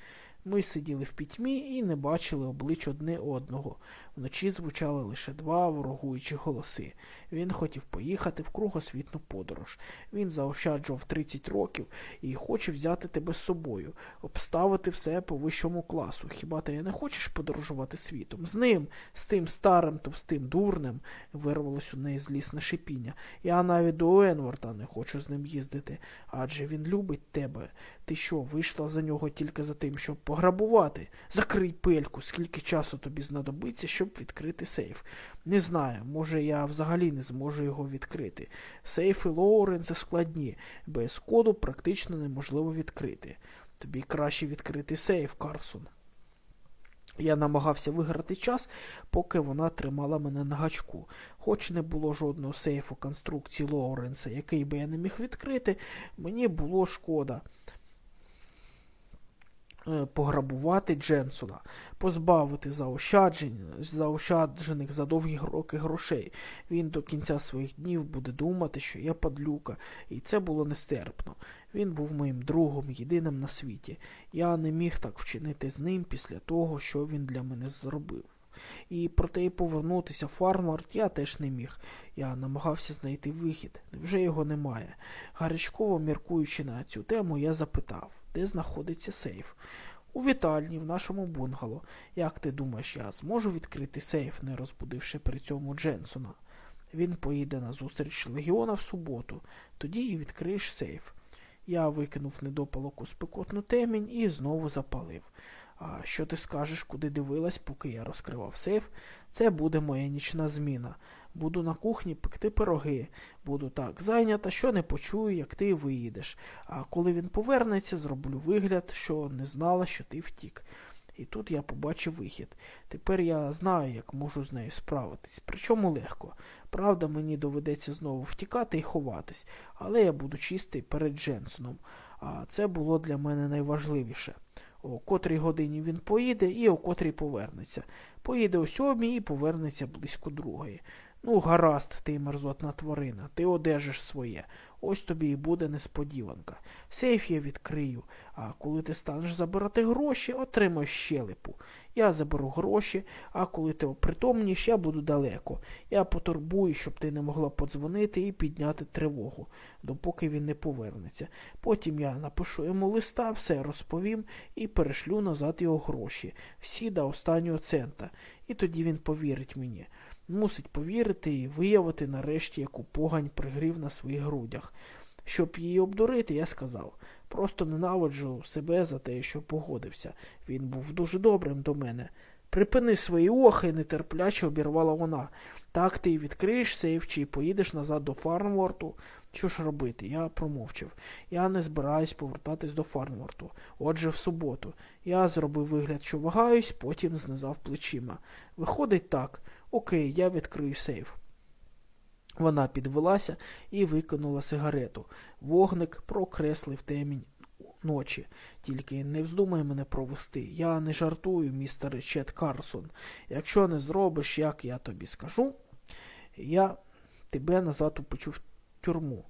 Ми сиділи в пітьмі і не бачили облич одне одного. Вночі звучали лише два ворогуючі голоси. Він хотів поїхати в кругосвітну подорож. Він заощаджував 30 років і хоче взяти тебе з собою, обставити все по вищому класу. Хіба ти не хочеш подорожувати світом? З ним, з тим старим товстим дурнем, вирвалось у неї злісне шипіння. Я навіть до Енворта не хочу з ним їздити, адже він любить тебе. Ти що, вийшла за нього тільки за тим, щоб пограбувати? Закрий пельку, скільки часу тобі знадобиться, щоб відкрити сейф. Не знаю, може я взагалі не зможу його відкрити. Сейфи Лоуренса складні, без коду практично неможливо відкрити. Тобі краще відкрити сейф, Карсон. Я намагався виграти час, поки вона тримала мене на гачку. Хоч не було жодного сейфу конструкції Лоуренса, який би я не міг відкрити, мені було шкода. Е, пограбувати Дженсона, позбавити заощаджених за довгі роки грошей. Він до кінця своїх днів буде думати, що я падлюка, і це було нестерпно. Він був моїм другом, єдиним на світі. Я не міг так вчинити з ним після того, що він для мене зробив. І проте й повернутися в Фармарт я теж не міг. Я намагався знайти вихід. Невже його немає? Гарячково міркуючи на цю тему, я запитав де знаходиться сейф. У вітальні, в нашому бунгало. Як ти думаєш, я зможу відкрити сейф, не розбудивши при цьому Дженсона? Він поїде на зустріч Легіона в суботу, тоді і відкриєш сейф. Я викинув недопалок у спекотну темінь і знову запалив. А що ти скажеш, куди дивилась, поки я розкривав сейф? Це буде моя нічна зміна. Буду на кухні пекти пироги. Буду так зайнята, що не почую, як ти виїдеш. А коли він повернеться, зроблю вигляд, що не знала, що ти втік. І тут я побачив вихід. Тепер я знаю, як можу з нею справитись. Причому легко. Правда, мені доведеться знову втікати і ховатись, але я буду чистий перед Дженсоном. А це було для мене найважливіше. О котрій годині він поїде і о котрій повернеться. Поїде о сьомій і повернеться близько другої. Ну, гаразд, ти мерзотна тварина, ти одержиш своє. Ось тобі і буде несподіванка. Сейф я відкрию, а коли ти станеш забирати гроші, отримай щелепу. Я заберу гроші, а коли ти опритомніш, я буду далеко. Я потурбую, щоб ти не могла подзвонити і підняти тривогу, допоки він не повернеться. Потім я напишу йому листа, все розповім і перешлю назад його гроші, всі до останнього цента. І тоді він повірить мені. Мусить повірити і виявити нарешті, яку погань пригрів на своїх грудях. Щоб її обдурити, я сказав. Просто ненавиджу себе за те, що погодився. Він був дуже добрим до мене. Припини свої охи, нетерпляче обірвала вона. Так ти відкриєш сейф чи поїдеш назад до Фарнворту. Що ж робити? Я промовчав. Я не збираюсь повертатись до Фарнворту. Отже, в суботу. Я зробив вигляд, що вагаюсь, потім знизав плечима. Виходить так. Окей, я відкрию сейф. Вона підвелася і викинула сигарету. Вогник прокреслив темінь ночі. Тільки не вздумай мене провести. Я не жартую, містер Чет Карсон. Якщо не зробиш, як я тобі скажу, я тебе назад упечу в тюрму.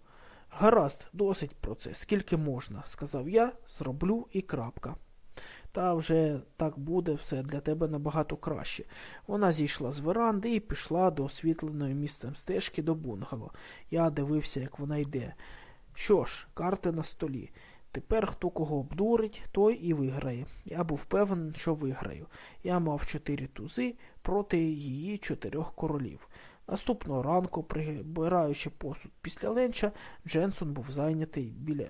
Гаразд, досить про це, скільки можна, сказав я, зроблю і крапка. Та вже так буде все для тебе набагато краще. Вона зійшла з веранди і пішла до освітленої місцем стежки до бунгало. Я дивився, як вона йде. Що ж, карти на столі. Тепер хто кого обдурить, той і виграє. Я був певен, що виграю. Я мав чотири тузи проти її чотирьох королів. Наступного ранку, прибираючи посуд після ленча, Дженсон був зайнятий біля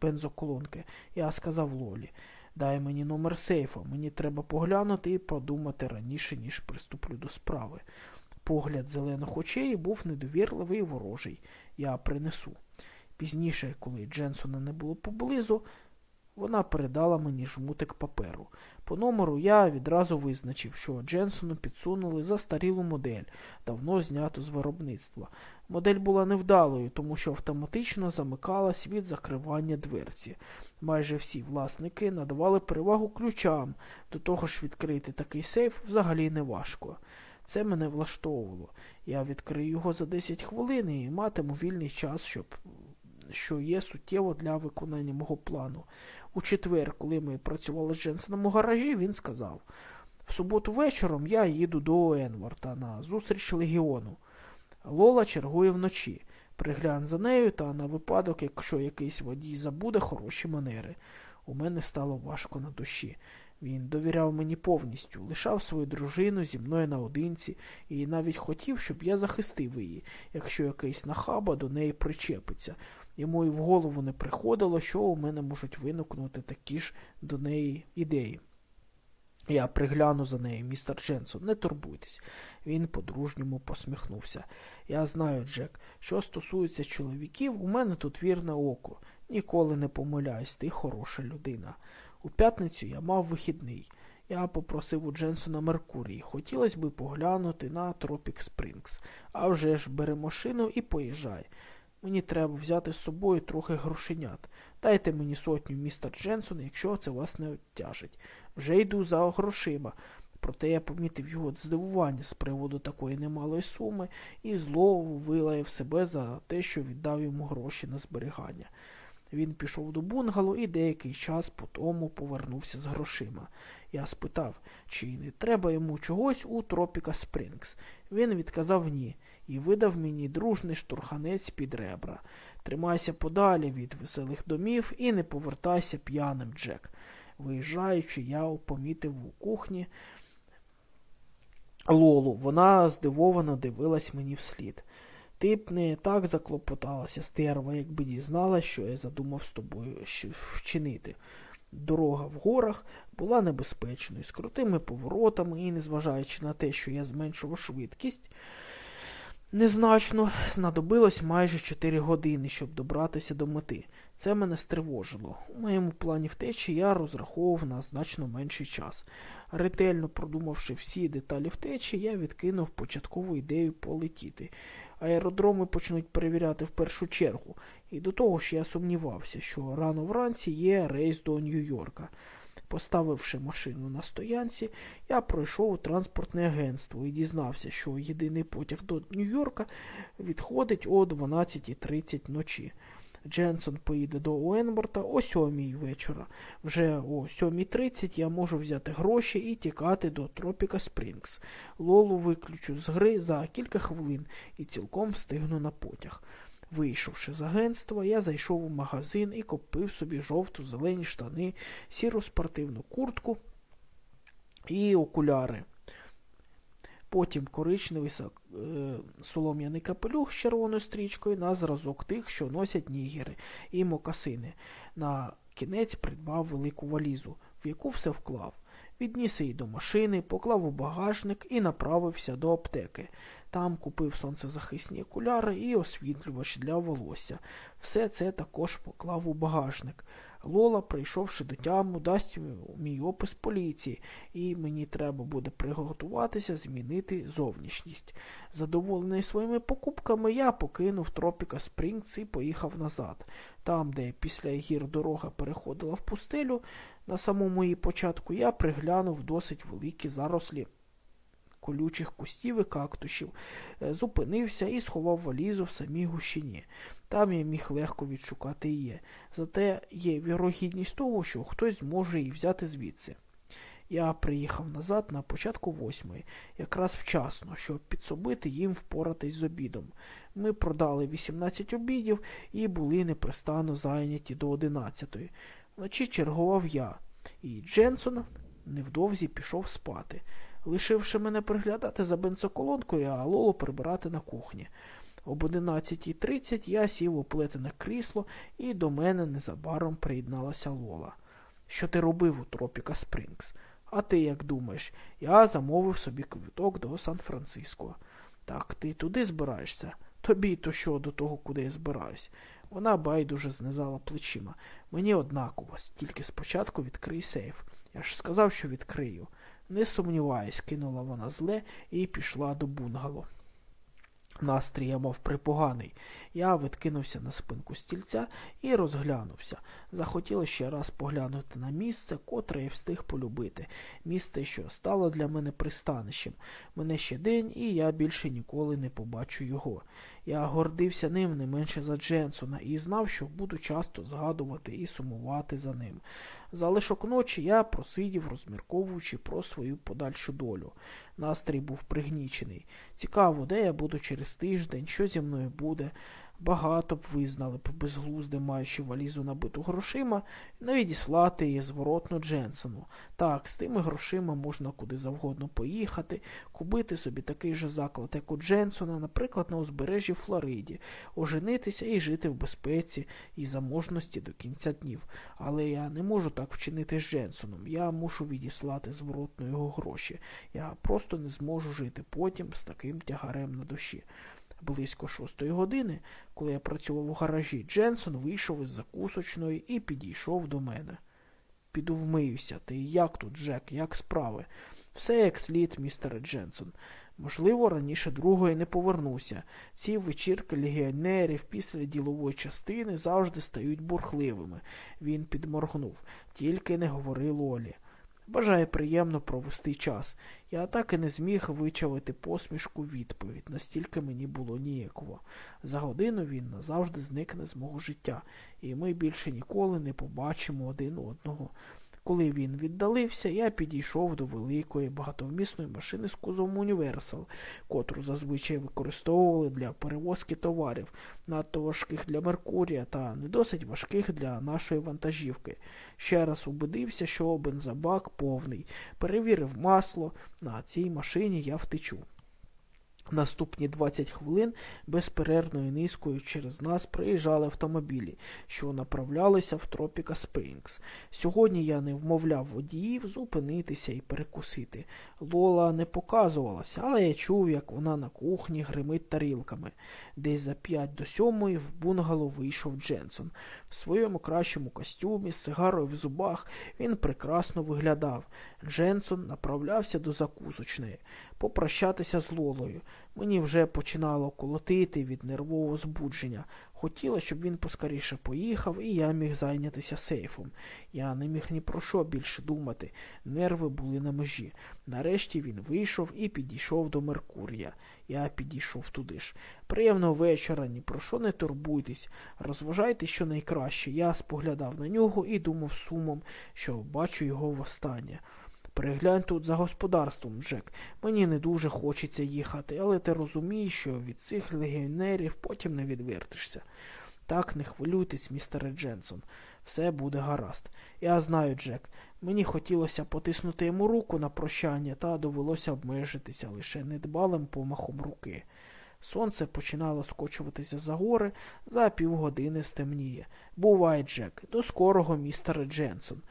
бензоколонки. Я сказав Лолі. Дай мені номер сейфа, мені треба поглянути і подумати раніше, ніж приступлю до справи. Погляд зелених очей був недовірливий і ворожий. Я принесу. Пізніше, коли Дженсона не було поблизу, Вона передала мені жмутик паперу. По номеру я відразу визначив, що Дженсону підсунули застарілу модель, давно зняту з виробництва. Модель була невдалою, тому що автоматично замикалась від закривання дверці. Майже всі власники надавали перевагу ключам, до того ж відкрити такий сейф взагалі не важко. Це мене влаштовувало. Я відкрию його за 10 хвилин і матиму вільний час, щоб що є суттєво для виконання мого плану. У четвер, коли ми працювали з Дженсеном у гаражі, він сказав в суботу вечором я їду до Енварта на зустріч легіону. Лола чергує вночі. Приглянь за нею та на випадок, якщо якийсь водій забуде хороші манери. У мене стало важко на душі. Він довіряв мені повністю, лишав свою дружину зі мною наодинці і навіть хотів, щоб я захистив її, якщо якийсь нахаба до неї причепиться. Йому і в голову не приходило, що у мене можуть виникнути такі ж до неї ідеї. Я пригляну за нею, містер Дженсон, не турбуйтесь. Він по-дружньому посміхнувся. Я знаю, Джек, що стосується чоловіків, у мене тут вірне око. Ніколи не помиляюсь, ти хороша людина. У п'ятницю я мав вихідний. Я попросив у Дженсона Меркурій. Хотілося би поглянути на Тропік Спрингс. А вже ж бери машину і поїжджай. Мені треба взяти з собою трохи грошенят. Дайте мені сотню, містер Дженсон, якщо це вас не обтяжить. Вже йду за грошима. Проте я помітив його здивування з приводу такої немалої суми і злову вилаяв себе за те, що віддав йому гроші на зберігання. Він пішов до бунгало і деякий час по тому повернувся з грошима. Я спитав, чи не треба йому чогось у Тропіка Спрингс. Він відказав ні і видав мені дружний штурханець під ребра. Тримайся подалі від веселих домів і не повертайся п'яним, Джек. Виїжджаючи, я помітив у кухні Лолу. Вона здивовано дивилась мені вслід. Ти б не так заклопоталася, стерва, якби дізнала, що я задумав з тобою вчинити. Дорога в горах була небезпечною, з крутими поворотами і, незважаючи на те, що я зменшував швидкість, незначно знадобилось майже 4 години, щоб добратися до мети. Це мене стривожило. У моєму плані втечі я розраховував на значно менший час. Ретельно продумавши всі деталі втечі, я відкинув початкову ідею полетіти. Аеродроми почнуть перевіряти в першу чергу, і до того ж я сумнівався, що рано вранці є рейс до Нью-Йорка. Поставивши машину на стоянці, я пройшов у транспортне агентство і дізнався, що єдиний потяг до Нью-Йорка відходить о 12.30 ночі. Дженсон поїде до Уенборта о 7 вечора. Вже о 7.30 я можу взяти гроші і тікати до Тропіка Спрінгс. Лолу виключу з гри за кілька хвилин і цілком встигну на потяг. Вийшовши з агентства, я зайшов у магазин і купив собі жовту зелені штани, сіру спортивну куртку і окуляри. Потім коричневий е, солом'яний капелюх з червоною стрічкою на зразок тих, що носять нігери, і мокасини. На кінець придбав велику валізу, в яку все вклав. Відніс її до машини, поклав у багажник і направився до аптеки. Там купив сонцезахисні окуляри і освітлювач для волосся. Все це також поклав у багажник. Лола, прийшовши до тяму, дасть мій опис поліції, і мені треба буде приготуватися змінити зовнішність. Задоволений своїми покупками, я покинув Тропіка Спрінгс і поїхав назад. Там, де після гір дорога переходила в пустелю, на самому її початку я приглянув досить великі зарослі колючих кустів і кактушів, е, зупинився і сховав валізу в самій гущині. Там я міг легко відшукати її. Зате є вірогідність того, що хтось зможе її взяти звідси. Я приїхав назад на початку восьмої, якраз вчасно, щоб підсобити їм впоратись з обідом. Ми продали 18 обідів і були непрестанно зайняті до одинадцятої. Вночі чергував я, і Дженсон невдовзі пішов спати лишивши мене приглядати за бензоколонкою, а Лолу прибирати на кухні. Об 11.30 я сів у плетене крісло, і до мене незабаром приєдналася Лола. Що ти робив у Тропіка Спрінгс? А ти як думаєш? Я замовив собі квиток до Сан-Франциско. Так, ти туди збираєшся? Тобі то що до того, куди я збираюсь? Вона байдуже знизала плечима. Мені однаково, тільки спочатку відкрий сейф. Я ж сказав, що відкрию. Не сумніваюсь, кинула вона зле і пішла до бунгало. Настрій я мав припоганий. Я відкинувся на спинку стільця і розглянувся. Захотілося ще раз поглянути на місце, котре я встиг полюбити. Місце, що стало для мене пристанищем. Мене ще день, і я більше ніколи не побачу його. Я гордився ним не менше за Дженсона і знав, що буду часто згадувати і сумувати за ним. Залишок ночі я просидів, розмірковуючи про свою подальшу долю. Настрій був пригнічений. Цікаво, де я буду через тиждень, що зі мною буде. Багато б визнали б безглузде, маючи валізу набиту грошима, відіслати її зворотно Дженсону. Так, з тими грошима можна куди завгодно поїхати, купити собі такий же заклад, як у Дженсона, наприклад, на узбережжі Флориді, оженитися і жити в безпеці і заможності до кінця днів. Але я не можу так вчинити з Дженсоном. Я мушу відіслати зворотно його гроші. Я просто не зможу жити потім з таким тягарем на душі. Близько шостої години, коли я працював у гаражі, Дженсон вийшов із закусочної і підійшов до мене. Піду вмиюся. Ти як тут, Джек, як справи? Все як слід, містере Дженсон. Можливо, раніше другої не повернуся. Ці вечірки легіонерів після ділової частини завжди стають бурхливими. Він підморгнув. Тільки не говори Лолі. Бажаю приємно провести час. Я так і не зміг вичавити посмішку відповідь, настільки мені було ніяково. За годину він назавжди зникне з мого життя, і ми більше ніколи не побачимо один одного. Коли він віддалився, я підійшов до великої багатовмісної машини з кузовом Універсал, котру зазвичай використовували для перевозки товарів, надто важких для Меркурія та не досить важких для нашої вантажівки. Ще раз убедився, що бензобак повний. Перевірив масло. На цій машині я втечу. Наступні 20 хвилин безперервною низкою через нас приїжджали автомобілі, що направлялися в Тропіка Спрінгс. Сьогодні я не вмовляв водіїв зупинитися і перекусити. Лола не показувалася, але я чув, як вона на кухні гримить тарілками. Десь за п'ять до сьомої в бунгало вийшов Дженсон. В своєму кращому костюмі з сигарою в зубах він прекрасно виглядав. Дженсон направлявся до закусочної попрощатися з Лолою. Мені вже починало колотити від нервового збудження. Хотіла, щоб він поскоріше поїхав, і я міг зайнятися сейфом. Я не міг ні про що більше думати. Нерви були на межі. Нарешті він вийшов і підійшов до Меркурія. Я підійшов туди ж. Приємного вечора, ні про що не турбуйтесь. Розважайте що найкраще. Я споглядав на нього і думав сумом, що бачу його востаннє. Переглянь тут за господарством, Джек. Мені не дуже хочеться їхати, але ти розумієш, що від цих легіонерів потім не відвертишся. Так, не хвилюйтесь, містере Дженсон. Все буде гаразд. Я знаю, Джек. Мені хотілося потиснути йому руку на прощання, та довелося обмежитися лише недбалим помахом руки. Сонце починало скочуватися за гори, за півгодини стемніє. Бувай, Джек, до скорого, містере Дженсон.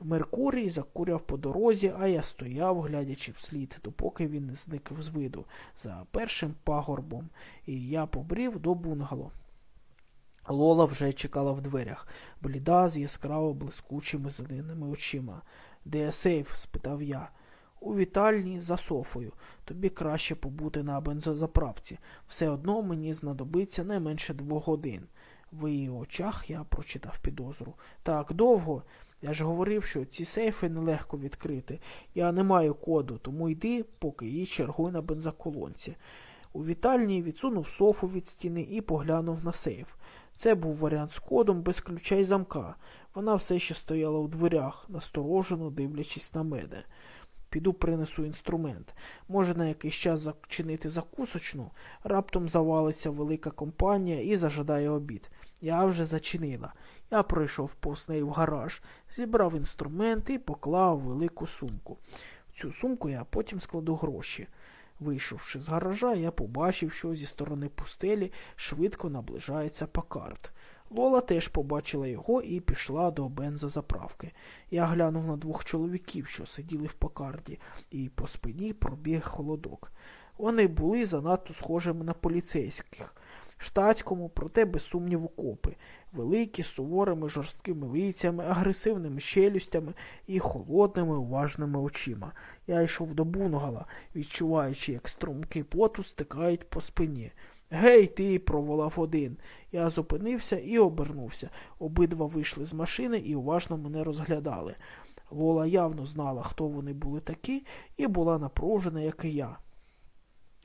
Меркурій закуряв по дорозі, а я стояв, глядячи вслід, допоки він не зник з виду за першим пагорбом, і я побрів до бунгало. Лола вже чекала в дверях, бліда з яскраво блискучими зеленими очима. Де сейф? спитав я. У вітальні за софою. Тобі краще побути на бензозаправці. Все одно мені знадобиться не менше двох годин. В її очах я прочитав підозру. Так довго. Я ж говорив, що ці сейфи нелегко відкрити. Я не маю коду, тому йди, поки її чергуй на бензоколонці. У вітальні відсунув софу від стіни і поглянув на сейф. Це був варіант з кодом без ключа й замка. Вона все ще стояла у дверях, насторожено дивлячись на мене. Піду принесу інструмент. Може на якийсь час зачинити закусочну, раптом завалиться велика компанія і зажадає обід. Я вже зачинила. Я пройшов повз неї в гараж, зібрав інструмент і поклав велику сумку. В цю сумку я потім складу гроші. Вийшовши з гаража, я побачив, що зі сторони пустелі швидко наближається Пакарт. Лола теж побачила його і пішла до бензозаправки. Я глянув на двох чоловіків, що сиділи в Пакарді, і по спині пробіг холодок. Вони були занадто схожими на поліцейських. Штатському, проте без сумніву копи, великі, з суворими жорсткими лицями, агресивними щелюстями і холодними, уважними очима. Я йшов до бунгала, відчуваючи, як струмки поту стикають по спині. Гей, ти, проволав один. Я зупинився і обернувся. Обидва вийшли з машини і уважно мене розглядали. Лола явно знала, хто вони були такі, і була напружена, як і я.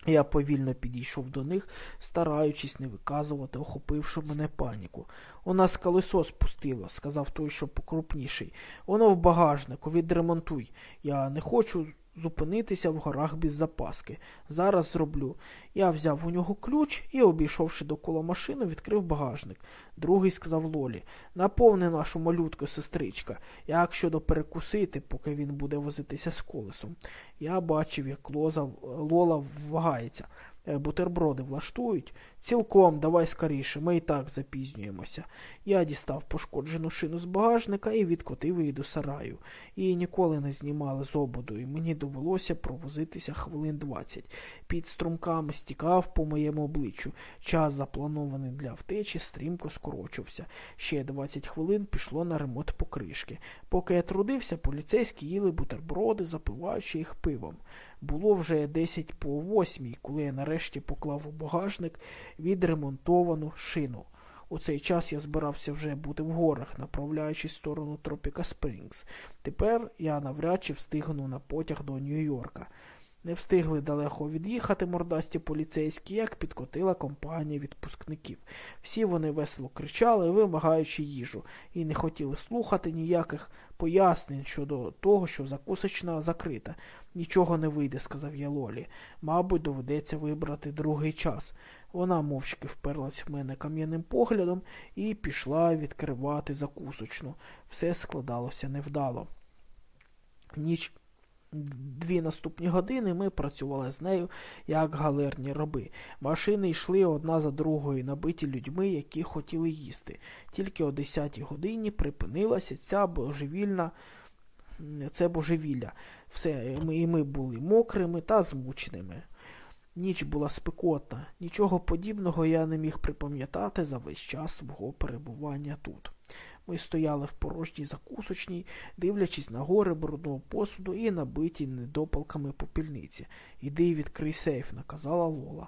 Я повільно підійшов до них, стараючись не виказувати, охопивши мене паніку. У нас колесо спустило, сказав той, що покрупніший. Воно в багажнику, відремонтуй. Я не хочу зупинитися в горах без запаски. Зараз зроблю. Я взяв у нього ключ і, обійшовши довкола машини, відкрив багажник. Другий сказав Лолі наповни нашу малютку, сестричка, як щодо перекусити, поки він буде возитися з колесом. Я бачив, як лоза, Лола вагається. Е, бутерброди влаштують? Цілком, давай скоріше, ми і так запізнюємося. Я дістав пошкоджену шину з багажника і відкотив її до сараю. Її ніколи не знімали з ободу, і мені довелося провозитися хвилин двадцять. Під струмками стікав по моєму обличчю. Час, запланований для втечі, стрімко скорочився. Ще двадцять хвилин пішло на ремонт покришки. Поки я трудився, поліцейські їли бутерброди, запиваючи їх пивом. Було вже десять по восьмій, коли я нарешті поклав у багажник відремонтовану шину. У цей час я збирався вже бути в горах, направляючись в сторону Тропіка Спрінгс. Тепер я навряд чи встигну на потяг до Нью-Йорка. Не встигли далеко від'їхати мордасті поліцейські, як підкотила компанія відпускників. Всі вони весело кричали, вимагаючи їжу, і не хотіли слухати ніяких пояснень щодо того, що закусочна закрита. Нічого не вийде, сказав я Лолі. Мабуть, доведеться вибрати другий час. Вона мовчки вперлась в мене кам'яним поглядом і пішла відкривати закусочну. Все складалося невдало. Ніч Дві наступні години ми працювали з нею як галерні раби. Машини йшли одна за другою, набиті людьми, які хотіли їсти. Тільки о 10-й годині припинилася ця божевільна, це божевілля. Все, І ми були мокрими та змученими. Ніч була спекотна, нічого подібного я не міг припам'ятати за весь час свого перебування тут. Ми стояли в порожній закусочній, дивлячись на гори брудного посуду і набиті недопалками попільниці. Іди і відкрий сейф, наказала Лола.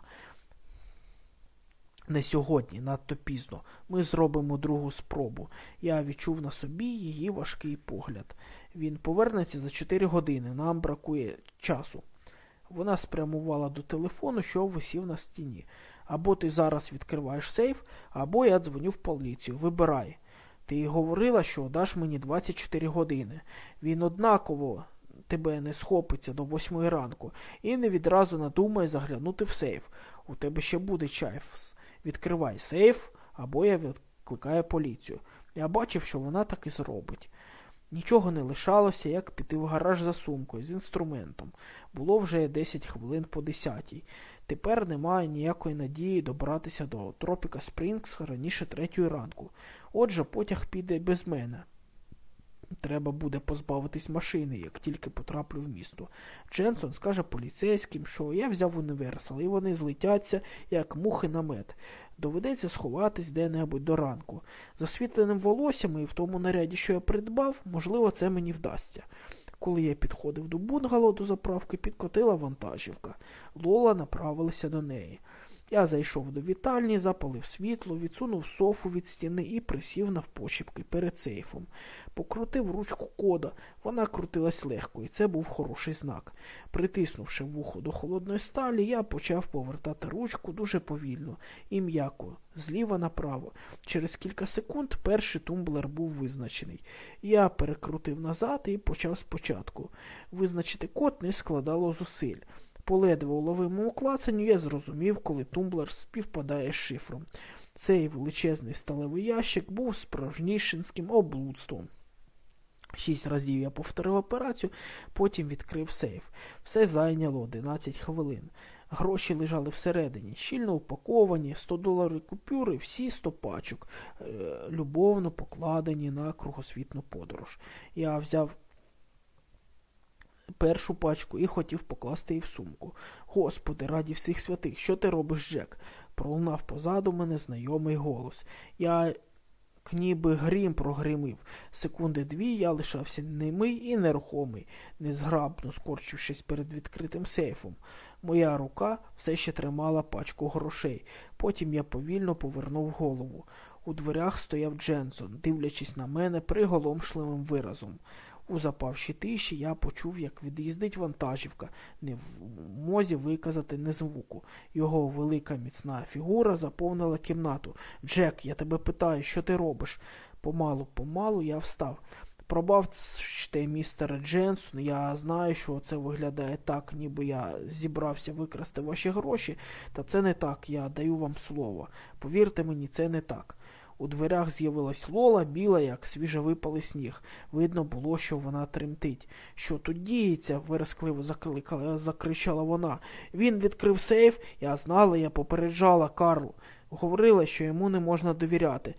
Не сьогодні, надто пізно. Ми зробимо другу спробу. Я відчув на собі її важкий погляд. Він повернеться за чотири години, нам бракує часу. Вона спрямувала до телефону, що висів на стіні. Або ти зараз відкриваєш сейф, або я дзвоню в поліцію. Вибирай. Ти говорила, що даш мені 24 години. Він однаково тебе не схопиться до восьмої ранку і не відразу надумає заглянути в сейф. У тебе ще буде чайфс. Відкривай сейф, або я відкликаю поліцію. Я бачив, що вона так і зробить. Нічого не лишалося, як піти в гараж за сумкою з інструментом. Було вже 10 хвилин по 10. Тепер немає ніякої надії добратися до Тропіка Спрінгс раніше третьої ранку. Отже, потяг піде без мене. Треба буде позбавитись машини, як тільки потраплю в місто. Дженсон скаже поліцейським, що я взяв універсал, і вони злетяться, як мухи на мед. Доведеться сховатись де-небудь до ранку. За освітленим волоссям і в тому наряді, що я придбав, можливо, це мені вдасться. Коли я підходив до бунгало до заправки, підкотила вантажівка. Лола направилася до неї. Я зайшов до вітальні, запалив світло, відсунув софу від стіни і присів навпочіпки перед сейфом. Покрутив ручку кода. Вона крутилась легко, і це був хороший знак. Притиснувши вухо до холодної сталі, я почав повертати ручку дуже повільно і м'яко, зліва направо. Через кілька секунд перший тумблер був визначений. Я перекрутив назад і почав спочатку. Визначити код не складало зусиль. По ледве уловимому клацанню я зрозумів, коли тумблер співпадає з шифром. Цей величезний сталевий ящик був справжнішинським облудством. Шість разів я повторив операцію, потім відкрив сейф. Все зайняло 11 хвилин. Гроші лежали всередині, щільно упаковані, 100 доларів купюри, всі 100 пачок, е, любовно покладені на кругосвітну подорож. Я взяв першу пачку і хотів покласти її в сумку. Господи, раді всіх святих, що ти робиш, Джек? пролунав позаду мене знайомий голос. Я ніби грім прогримив. Секунди дві я лишався немий і нерухомий, незграбно скорчившись перед відкритим сейфом. Моя рука все ще тримала пачку грошей. Потім я повільно повернув голову. У дверях стояв Дженсон, дивлячись на мене приголомшливим виразом. У запавшій тиші я почув, як від'їздить вантажівка, не в мозі виказати не звуку. Його велика міцна фігура заповнила кімнату. Джек, я тебе питаю, що ти робиш? Помалу, помалу я встав. Пробачте, містере Дженсон, я знаю, що це виглядає так, ніби я зібрався викрасти ваші гроші, та це не так, я даю вам слово. Повірте мені, це не так. У дверях з'явилась Лола, біла, як свіжовипалий сніг. Видно було, що вона тремтить. Що тут діється? верескливо закричала вона. Він відкрив сейф, я знала, я попереджала Карлу. Говорила, що йому не можна довіряти.